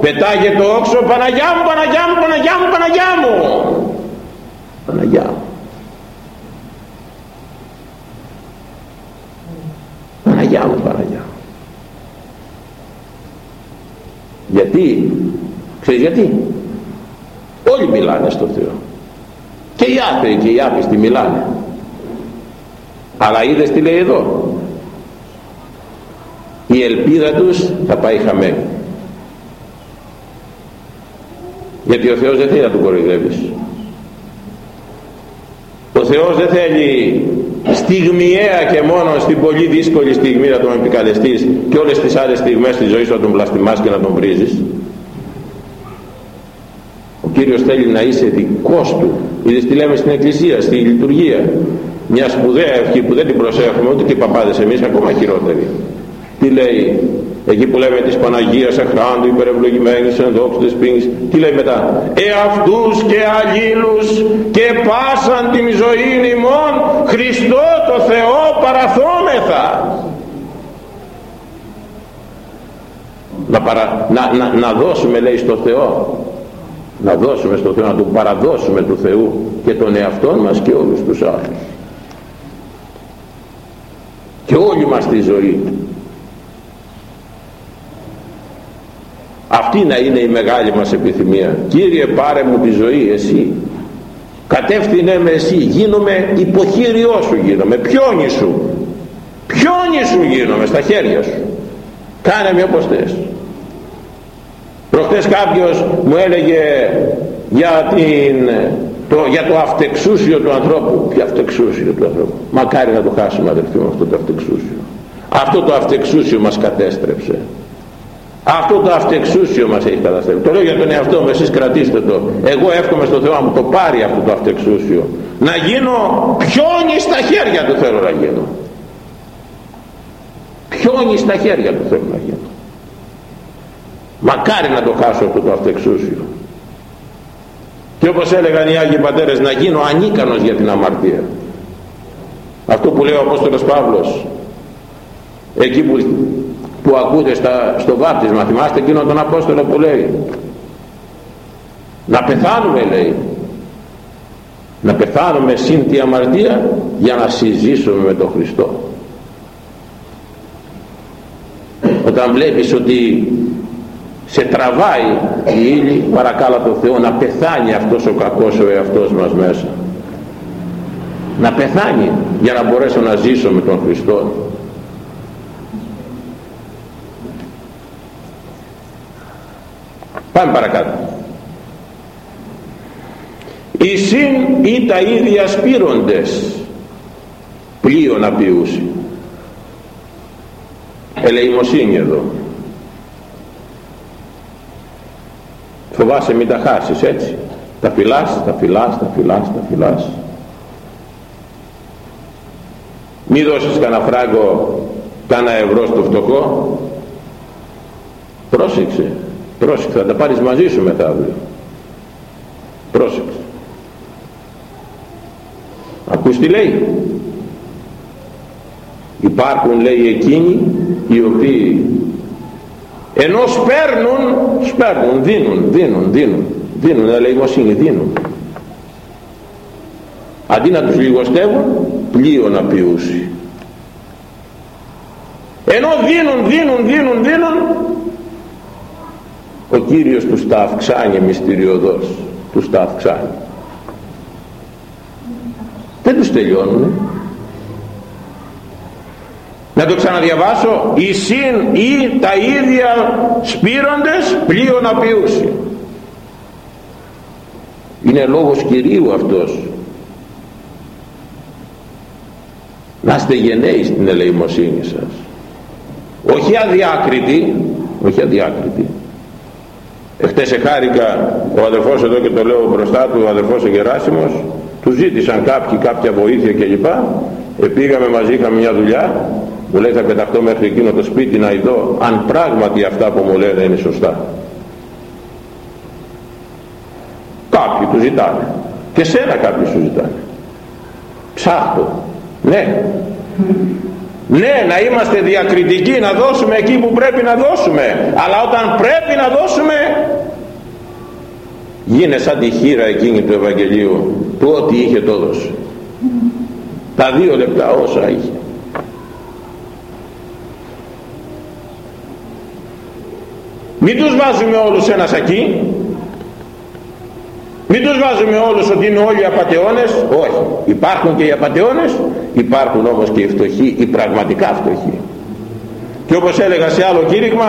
πετάγεται το όξο Παναγιά μου, Παναγιά μου, Παναγιά μου, Παναγιά μου Παναγιά μου Παναγιά μου, Παναγιά μου γιατί; Ξέρεις γιατί; Όλοι μιλάνε στο Θεό. Και οι άθεοι και οι άπιστοι μιλάνε. Αλλά είδες τι λέει εδώ; Η ελπίδα τους θα πάει χαμένη. Γιατί ο Θεός δεν θέλει να του κοροϊδεύεις. Ο Θεός δεν θέλει στιγμιαία και μόνο στην πολύ δύσκολη στιγμή να τον επικαλεστείς και όλες τις άλλες στιγμές της ζωής να τον πλαστιμάς και να τον βρίζεις. Ο Κύριος θέλει να είσαι δικός του. Είδες τι λέμε στην Εκκλησία, στη λειτουργία. Μια σπουδαία ευχή που δεν την προσέχουμε ούτε και οι παπάδες εμείς ακόμα χειρότεροι. Τι λέει; Εκεί που λέμε της Παναγίας αχράντου υπερευλογημένης ενδόξου της τι λέει μετά; Εαυτούς και αλλήλους και πάσαν την ζωή ημών Χριστό το Θεό παραθόμεθα να, παρα, να, να, να δώσουμε λέει στο Θεό. Να δώσουμε στο Θεό να του παραδώσουμε του Θεού και τον εαυτό μας και όλους τους άλλους. Και όλη μας τη ζωή αυτή να είναι η μεγάλη μας επιθυμία. Κύριε πάρε μου τη ζωή εσύ. Κατεύθυνε με εσύ. Γίνομαι υποχείριό σου γίνομαι. Πιόνι σου. Πιόνι σου γίνομαι στα χέρια σου. Κάνε με όπως θες. Προχτές κάποιος μου έλεγε για, την, το, για το αυτεξούσιο του ανθρώπου. Ποιο αυτεξούσιο του ανθρώπου; Μακάρι να το χάσουμε αδελφοί μου αυτό το αυτεξούσιο. Αυτό το αυτεξούσιο μας κατέστρεψε αυτό το αυτεξούσιο μας έχει καταστρέψει. Το λέω για τον εαυτό μου εσείς κρατήστε το. Εγώ εύχομαι στο Θεό να μου το πάρει αυτό το αυτεξούσιο. Να γίνω πιόνι στα χέρια του θέλω να γίνω. Πιόνι στα χέρια του θέλω να γίνω. Μακάρι να το χάσω αυτό το αυτεξούσιο. Και όπως έλεγαν οι Άγιοι Πατέρες να γίνω ανίκανος για την αμαρτία. Αυτό που λέει ο Απόστολος Παύλος εκεί που που ακούτε στα, στο βάπτισμα θυμάστε εκείνον τον Απόστολο που λέει να πεθάνουμε λέει να πεθάνουμε σύν τη αμαρτία για να συζήσουμε με τον Χριστό όταν βλέπεις ότι σε τραβάει η ύλη παρακάλα τον Θεό να πεθάνει αυτός ο κακός ο εαυτός μας μέσα. Να πεθάνει για να μπορέσω να ζήσω με τον Χριστό Πάμε παρακάτω. Οι συν ή τα ίδια σπήροντες πλοίο να ποιούσει. Ελεημοσύνη εδώ. Φοβάσαι μην τα χάσεις έτσι. Τα φυλάς, τα φυλάς, τα φυλάς, τα φυλάς. Μη δώσεις κανένα φράγκο, κανένα ευρώ στο φτωχό. Πρόσεξε. Πρόσεξε, θα τα πάρεις μαζί σου μετά αύριο. Πρόσεξε. Ακούς τι λέει; Υπάρχουν λέει εκείνοι οι οποίοι ενώ σπέρνουν, σπέρνουν, δίνουν, δίνουν, δίνουν, δίνουν, ελεημοσύνη, δίνουν. Αντί να τους λιγοστεύουν, πλοίο να ποιούσει. Ενώ δίνουν, δίνουν, δίνουν, δίνουν, ο Κύριος τους τα αυξάνει μυστηριωδώς τους τα αυξάνει δεν τους τελειώνουν να το ξαναδιαβάσω. Η συν ή τα ίδια σπήροντες πλοίον απειούσι. Είναι λόγος Κυρίου αυτός. Να είστε γενναίοι στην ελεημοσύνη σας. Όχι αδιάκριτοι όχι αδιάκριτοι εχθές εχάρηκα ο αδερφός εδώ και το λέω μπροστά του ο αδερφός ο Γεράσιμος τους ζήτησαν κάποιοι κάποια βοήθεια κλπ. Επήγαμε μαζί είχαμε μια δουλειά. Μου λέει θα πεταχτώ μέχρι εκείνο το σπίτι να ειδώ αν πράγματι αυτά που μου λένε είναι σωστά. Κάποιοι τους ζητάνε. Και σένα κάποιοι σου ζητάνε. Ψάχτω. Ναι ναι να είμαστε διακριτικοί να δώσουμε εκεί που πρέπει να δώσουμε. Αλλά όταν πρέπει να δώσουμε γίνε σαν τη χείρα εκείνη του Ευαγγελίου του ό,τι είχε το δώσε τα δύο λεπτά όσα είχε. Μην τους βάζουμε όλους σε ένα σακί μην τους βάζουμε όλους ότι είναι όλοι απατεώνες όχι. Υπάρχουν και οι απατεώνες υπάρχουν όμως και οι φτωχοί οι πραγματικά φτωχοί. Και όπως έλεγα σε άλλο κήρυγμα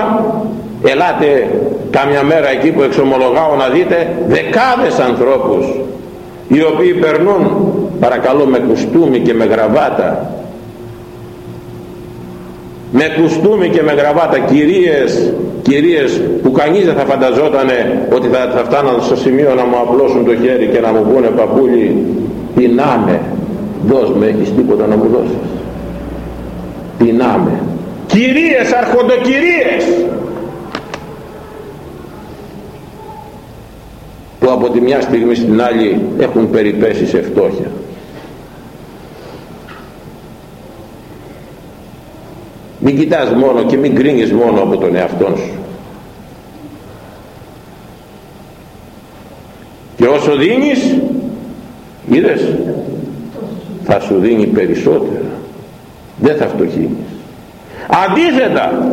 ελάτε κάμια μέρα εκεί που εξομολογάω να δείτε δεκάδες ανθρώπους οι οποίοι περνούν παρακαλώ με κουστούμι και με γραβάτα με κουστούμι και με γραβάτα κυρίες, κυρίες που κανείς δεν θα φανταζότανε ότι θα, θα φτάναν στο σημείο να μου απλώσουν το χέρι και να μου πούνε παππούλι πεινάμε δώσ' με έχεις τίποτα να μου δώσεις. Πεινάμε. Κυρίες αρχοντοκυρίες! Που από τη μια στιγμή στην άλλη έχουν περιπέσει σε φτώχεια μην κοιτάς μόνο και μην κρίνεις μόνο από τον εαυτό σου. Και όσο δίνεις είδες θα σου δίνει περισσότερα. Δεν θα φτωχύνεις. Αντίθετα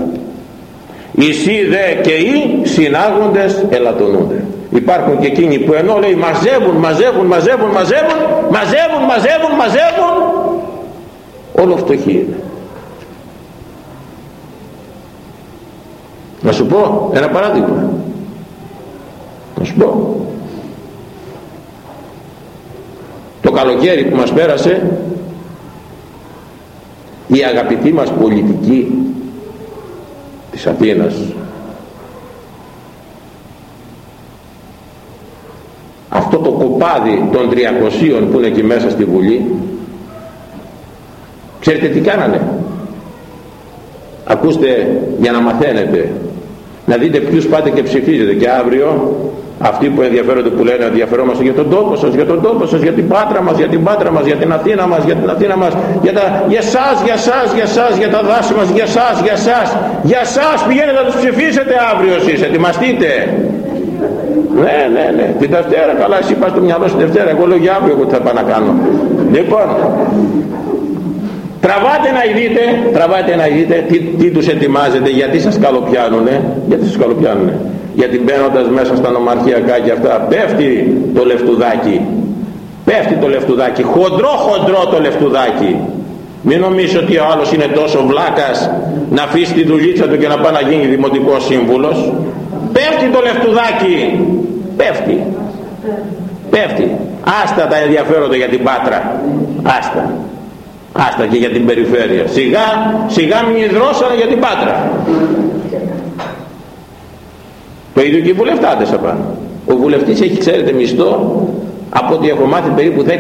οι σι δε και οι συνάγοντες ελαττωνούνται. Υπάρχουν και εκείνοι που ενώ λέει μαζεύουν, μαζεύουν, μαζεύουν, μαζεύουν μαζεύουν, μαζεύουν, μαζεύουν όλο φτωχοί είναι να σου πω ένα παράδειγμα. Να σου πω. Το καλοκαίρι που μας πέρασε η αγαπητή μας πολιτική της Αθήνας αυτό το κοπάδι των 300 που είναι εκεί μέσα στη Βουλή ξέρετε τι κάνανε; Ακούστε για να μαθαίνετε να δείτε ποιους πάτε και ψηφίζετε και αύριο αυτοί που ενδιαφέρονται που λένε ενδιαφερόμαστε για τον τόπο σας, για τον τόπο σας, για την Πάτρα μας, για την Πάτρα μας, για την Αθήνα μας, για την Αθήνα μας, για, τα, για σας, για σας, για σας, για τα δάση μας, για σας, για σας, για σας, πηγαίνετε να τους ψηφίσετε αύριο εσείς, ετοιμαστείτε. Ναι, ναι, ναι, την Δευτέρα, καλά εσύ πας στο μυαλό στην Δευτέρα, εγώ λέω για αύριο εγώ τι θα πάω να κάνω. Λοιπόν, τραβάτε να δείτε, τραβάτε να δείτε τι, τι τους ετοιμάζετε, γιατί σας καλοπιάνουνε, γιατί σας καλοπιάνουνε. Γιατί μπαίνοντας μέσα στα νομαρχιακά και αυτά πέφτει το λεφτουδάκι. Πέφτει το λεφτουδάκι. Χοντρό χοντρό το λεφτουδάκι. Μην νομίζεις ότι ο άλλος είναι τόσο βλάκας να αφήσει τη δουλίτσα του και να πάει να γίνει δημοτικός σύμβουλος. Πέφτει το λεφτουδάκι. Πέφτει. Πέφτει. Άστα τα ενδιαφέροντα για την Πάτρα. Άστα άστα και για την περιφέρεια σιγά σιγά μην υδρώσανε για την Πάτρα το ίδιο και οι βουλευτάτες απάνω. Ο βουλευτής έχει ξέρετε μισθό από ό,τι έχω μάθει περίπου 10.000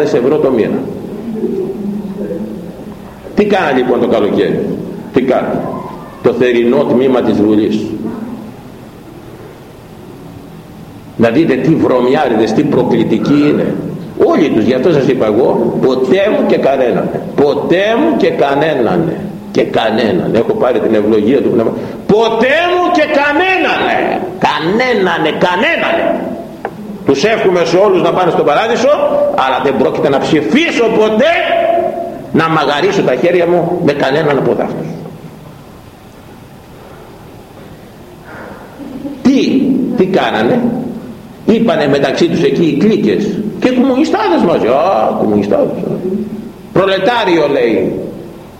ευρώ το μήνα. Τι κάνει λοιπόν το καλοκαίρι; Τι κάνει; Το θερινό τμήμα της Βουλής. Να δείτε τι βρωμιάριδες, τι προκλητικοί είναι. Όλοι τους, γι' αυτό σας είπα εγώ, ποτέ μου και κανέναν. Ποτέ μου και κανέναν. Και κανέναν. Έχω πάρει την ευλογία του πνεύμα ποτέ μου και κανέναν. Κανέναν κανέναν τους εύχομαι σε όλους να πάνε στον παράδεισο αλλά δεν πρόκειται να ψηφίσω ποτέ να μαγαρίσω τα χέρια μου με κανέναν από αυτούς τι, τι κάνανε; Είπανε μεταξύ τους εκεί οι κλίκες. Και κομμουνιστάδες μαζί. Α, κομμουνιστάδες. Προλετάριο λέει.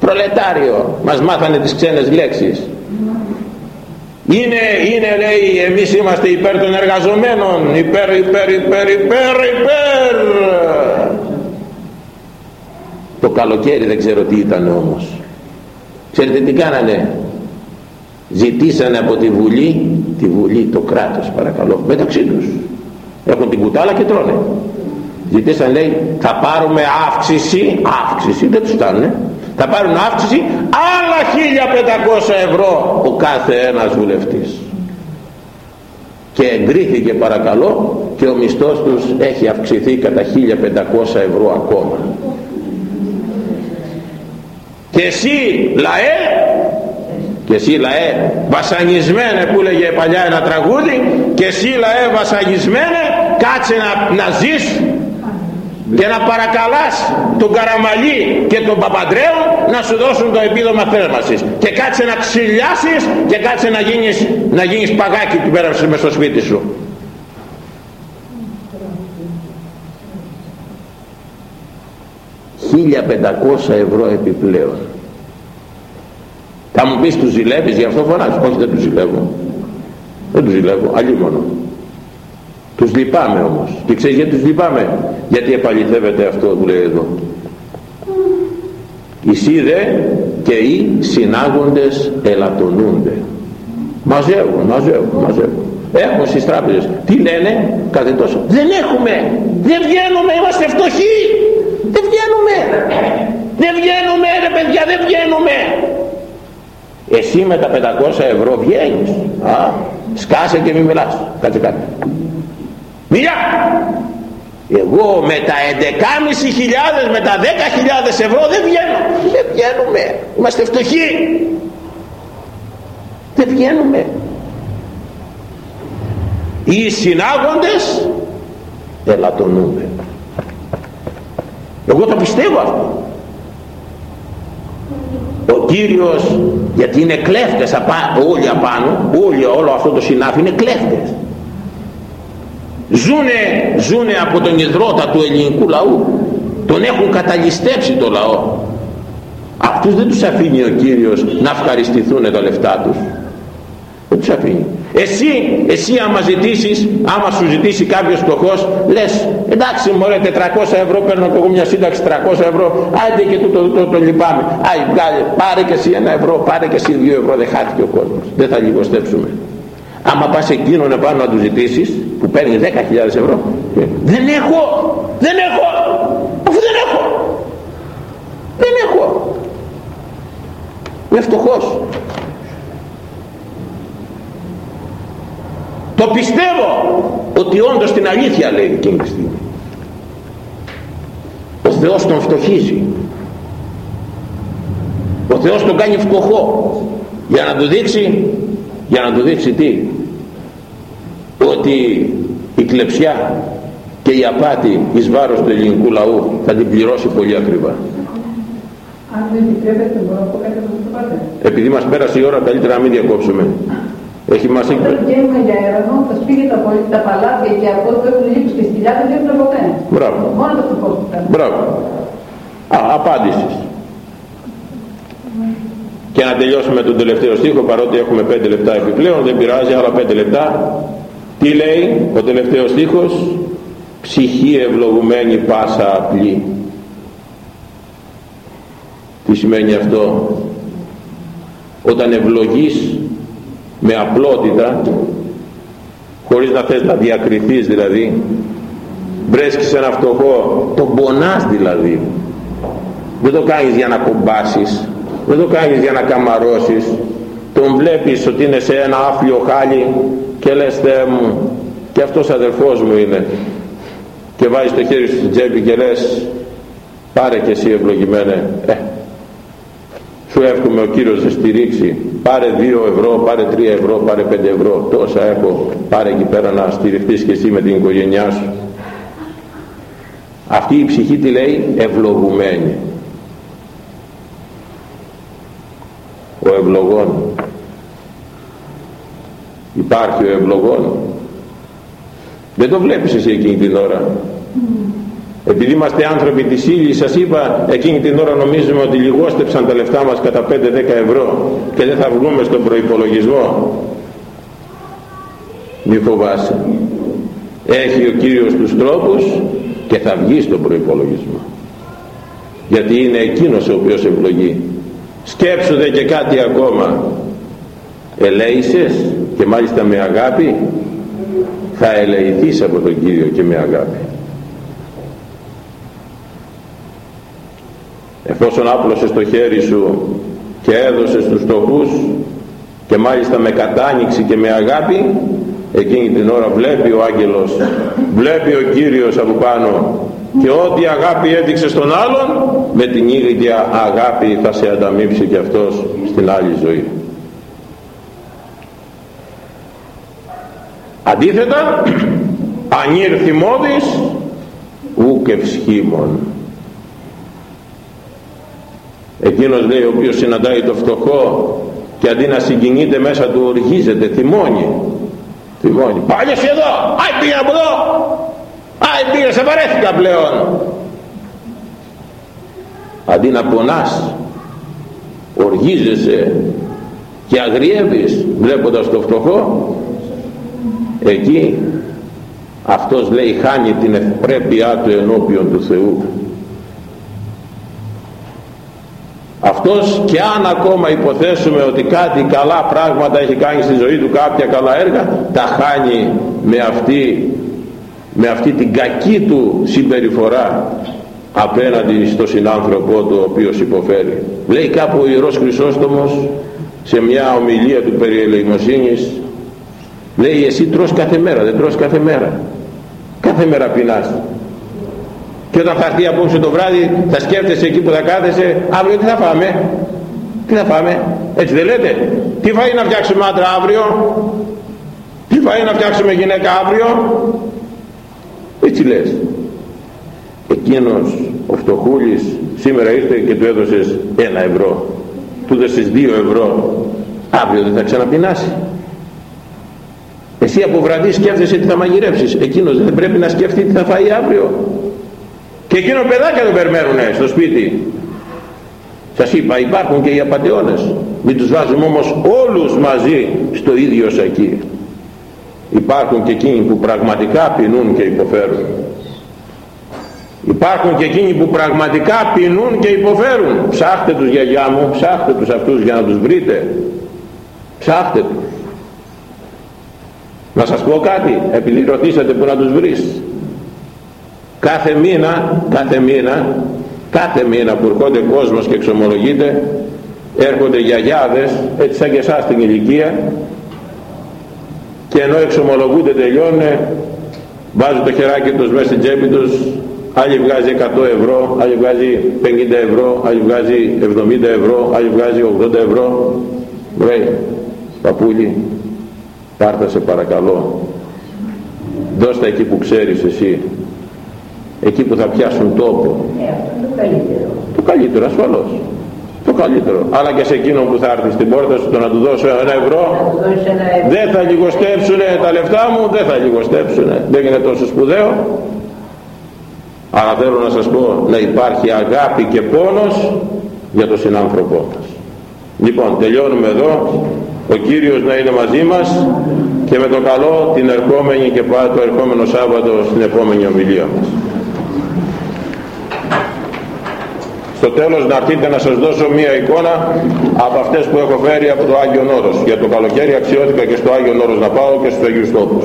Προλετάριο. Μας μάθανε τις ξένες λέξεις. Είναι, είναι λέει εμείς είμαστε υπέρ των εργαζομένων. Υπέρ υπέρ υπέρ υπέρ υπέρ. Το καλοκαίρι δεν ξέρω τι ήταν όμως. Ξέρετε τι κάνανε; Ζητήσανε από τη Βουλή τη Βουλή το κράτος παρακαλώ μεταξύ τους έχουν την κουτάλα και τρώνε. Ζητήσανε λέει θα πάρουμε αύξηση αύξηση δεν τους φτάνουνε. Θα πάρουν αύξηση άλλα 1500 ευρώ ο κάθε ένας βουλευτής και εγκρίθηκε παρακαλώ και ο μισθός τους έχει αυξηθεί κατά 1500 ευρώ ακόμα. Και εσύ λαέ και εσύ λαέ βασανισμένε που έλεγε παλιά ένα τραγούδι και εσύ λαέ βασανισμένε κάτσε να, να ζεις και να παρακαλάς τον Καραμαλή και τον Παπαντρέο να σου δώσουν το επίδομα θέρμασης και κάτσε να ξυλιάσεις και κάτσε να γίνεις, να γίνεις παγάκι που πέρασες μες στο σπίτι σου. «1500 ευρώ επιπλέον». Θα μου πεις τους ζηλεύεις γι' αυτό φωνάζεις. Όχι δεν τους ζηλεύω. Δεν τους ζηλεύω. Αλλή μόνο. Τους λυπάμαι όμως. Και ξέρεις γιατί τους λυπάμαι; Γιατί επαληθεύεται αυτό που λέει εδώ. Οι σίδε και οι συνάγοντες ελαττωνούνται. Μαζεύουν, μαζεύουν, μαζεύουν. Έχουν στις τράπεζες. Τι λένε; Κάτι τόσο. Δεν έχουμε. Δεν βγαίνουμε. Είμαστε φτωχοί. Δεν βγαίνουμε. Δεν βγαίνουμε ρε παιδιά. Δεν βγαίνουμε. Εσύ με τα 500 ευρώ βγαίνεις. Α, σκάσε και μη μιλάς. Κάτσε κάτι. Μιλιά! Εγώ με τα 11.500 με τα 10.000 ευρώ δεν βγαίνω. Δεν βγαίνουμε. Είμαστε φτωχοί. Δεν βγαίνουμε. Οι συνάγοντες ελαττωνούμε. Εγώ το πιστεύω αυτό. Ο Κύριος, γιατί είναι κλέφτες όλοι απάνω, όλοι, όλο αυτό το συνάφι είναι κλέφτες ζούνε, ζούνε από τον ιδρώτα του ελληνικού λαού. Τον έχουν καταλυστέψει το λαό. Αυτούς δεν τους αφήνει ο Κύριος να ευχαριστηθούν τα λεφτά τους. Δεν τους αφήνει. Εσύ, εσύ άμα ζητήσεις άμα σου ζητήσει κάποιος φτωχός λες εντάξει μωρέ 400 ευρώ παίρνω και εγώ μια σύνταξη 300 ευρώ άντε και το, το, το, το λυπάμαι Άι, πάρε και εσύ ένα ευρώ πάρε και εσύ δύο ευρώ δεν χάθηκε ο κόσμος. Δεν θα λιγοστέψουμε άμα πας εκείνον επάνω να του ζητήσεις που παίρνει 10.000 ευρώ δεν έχω δεν έχω αφού δεν έχω δεν έχω είμαι φτωχός. Το πιστεύω ότι όντως την αλήθεια λέει εκείνη τη στιγμή ο Θεός τον φτωχίζει. Ο Θεός τον κάνει φτωχό. Για να του δείξει για να του δείξει τι; Ότι η κλεψιά και η απάτη εις βάρος του ελληνικού λαού θα την πληρώσει πολύ ακριβά. Αν δεν επιτρέπετε μπορώ να πω κάτι το Επειδή μας πέρασε η ώρα καλύτερα να μην διακόψουμε. Έχει μας έχει... Όταν βγαίνουμε για έρανο, τα σπίτια, τα, τα παλάτια και αυτό που έχουν λείψει και στη δεν έχουν ποτέ. Μπράβο. Μόνο το φτωχό που Μπράβο. Α, απάντησης. Και να τελειώσουμε τον τελευταίο στίχο παρότι έχουμε πέντε λεπτά επιπλέον, δεν πειράζει, άλλα πέντε λεπτά. Τι λέει ο τελευταίος στίχος, ψυχή ευλογουμένη πάσα απλή. Τι σημαίνει αυτό, όταν ευλογείς με απλότητα, χωρίς να θες να διακριθείς δηλαδή, βρέσκεις ένα φτωχό, τον πονάς δηλαδή. Δεν το κάνεις για να κομπάσεις, δεν το κάνεις για να καμαρώσεις τον βλέπεις ότι είναι σε ένα άφλιο χάλι και λες Θεέ μου και αυτός αδελφός μου είναι και βάζεις το χέρι σου στην τσέπη και λες πάρε και εσύ ευλογημένε ε, σου εύχομαι ο Κύριος να στηρίξει. Πάρε 2 ευρώ, πάρε 3 ευρώ, πάρε 5 ευρώ. Τόσα έχω. Πάρε εκεί πέρα να στηριχτείς και εσύ με την οικογένειά σου. Αυτή η ψυχή τι λέει ευλογουμένη ο ευλογών υπάρχει ο ευλογών δεν το βλέπεις εσύ εκείνη την ώρα. Επειδή είμαστε άνθρωποι της ύλης σας είπα εκείνη την ώρα νομίζουμε ότι λιγόστεψαν τα λεφτά μας κατά 5-10 ευρώ και δεν θα βγούμε στον προϋπολογισμό. Μη φοβάσαι. Έχει ο Κύριος τους τρόπους και θα βγει στον προϋπολογισμό. Γιατί είναι εκείνος ο οποίος ευλογεί. Σκέψου δε και κάτι ακόμα ελέησες και μάλιστα με αγάπη θα ελεηθείς από τον Κύριο και με αγάπη. Εφόσον άπλωσες το χέρι σου και έδωσες τους στοχούς και μάλιστα με κατάνοιξη και με αγάπη εκείνη την ώρα βλέπει ο άγγελος βλέπει ο Κύριος από πάνω και ό,τι αγάπη έδειξε στον άλλον με την ίδια αγάπη θα σε ανταμείψει και αυτός στην άλλη ζωή αντίθετα ανήρ θυμώδης ουκ ευσχήμων εκείνος λέει ο οποίος συναντάει το φτωχό και αντί να συγκινείται μέσα του οργίζεται, θυμώνει. Θυμώνει, πάλι εσύ εδώ, άι πήγα από εδώ! Άι πήγα, σε βαρέθηκα πλέον! Αντί να πονάς οργίζεσαι και αγριεύεις βλέποντας το φτωχό εκεί αυτός λέει χάνει την ευπρέπειά του ενώπιον του Θεού. Αυτός και αν ακόμα υποθέσουμε ότι κάτι καλά πράγματα έχει κάνει στη ζωή του κάποια καλά έργα τα χάνει με αυτή, με αυτή την κακή του συμπεριφορά απέναντι στο συνάνθρωπό του ο οποίος υποφέρει. Λέει κάπου ο Ιερός Χρυσόστομος σε μια ομιλία του περί ελεημοσύνης λέει εσύ τρως κάθε μέρα δεν τρως κάθε μέρα. Κάθε μέρα πεινάς και όταν θα έρθει απόψε το βράδυ θα σκέφτεσαι εκεί που θα κάθεσαι αύριο τι θα φάμε; Τι θα φάμε; Έτσι δεν λέτε. Τι φάει να φτιάξουμε άντρα αύριο; Τι φάει να φτιάξουμε γυναίκα αύριο; Έτσι λες. Εκείνος ο φτωχούλης σήμερα ήρθε και του έδωσες ένα ευρώ. Του έδωσες δύο ευρώ. Αύριο δεν θα ξαναπεινάσει εσύ από βραδύ σκέφτεσαι τι θα μαγειρέψεις. Εκείνος δεν πρέπει να σκέφτει τι θα φάει αύριο. Και εκείνο παιδάκια τον περιμένουνε στο σπίτι. Σας είπα υπάρχουν και οι απατεώνες μην τους βάζουμε όμως όλους μαζί στο ίδιο σακί. Υπάρχουν και εκείνοι που πραγματικά πεινούν και υποφέρουν. Υπάρχουν και εκείνοι που πραγματικά πεινούν και υποφέρουν. Ψάχτε τους γιαγιά μου ψάχτε τους αυτούς για να τους βρείτε. Ψάχτε τους να σας πω κάτι επειδή ρωτήσατε που να τους βρεις. Κάθε μήνα κάθε μήνα κάθε μήνα που έρχονται κόσμος και εξομολογείται έρχονται γιαγιάδες έτσι σαν και εσάς στην ηλικία και ενώ εξομολογούνται τελειώνουν βάζουν το χεράκι τους μέσα στην τσέπη τους άλλοι βγάζει 100 ευρώ άλλοι βγάζει 50 ευρώ άλλοι βγάζει 70 ευρώ άλλοι βγάζει 80 ευρώ. Βρε παππούλη πάρτα σε παρακαλώ. Δώστα εκεί που ξέρεις εσύ. Εκεί που θα πιάσουν τόπο. Ε, αυτό είναι το καλύτερο. το καλύτερο ασφαλώς. Το καλύτερο. Αλλά και σε εκείνον που θα έρθει στην πόρτα σου το να του δώσω ένα ευρώ. Να του δώσεις ένα ευρώ. δεν θα λιγοστέψουνε τα λεφτά μου δεν θα λιγοστέψουνε. Δεν είναι τόσο σπουδαίο. Αλλά θέλω να σας πω να υπάρχει αγάπη και πόνος για τον συνάνθρωπό μας. Λοιπόν τελειώνουμε εδώ ο Κύριος να είναι μαζί μας και με το καλό την ερχόμενη και πάλι το ερχόμενο Σάββατο στην επόμενη ομιλία μας. Στο τέλος να έρθετε να σας δώσω μία εικόνα από αυτές που έχω φέρει από το Άγιο Όρος για το καλοκαίρι αξιώθηκα και στο Άγιο Όρος να πάω και στους Αγίους Τόπους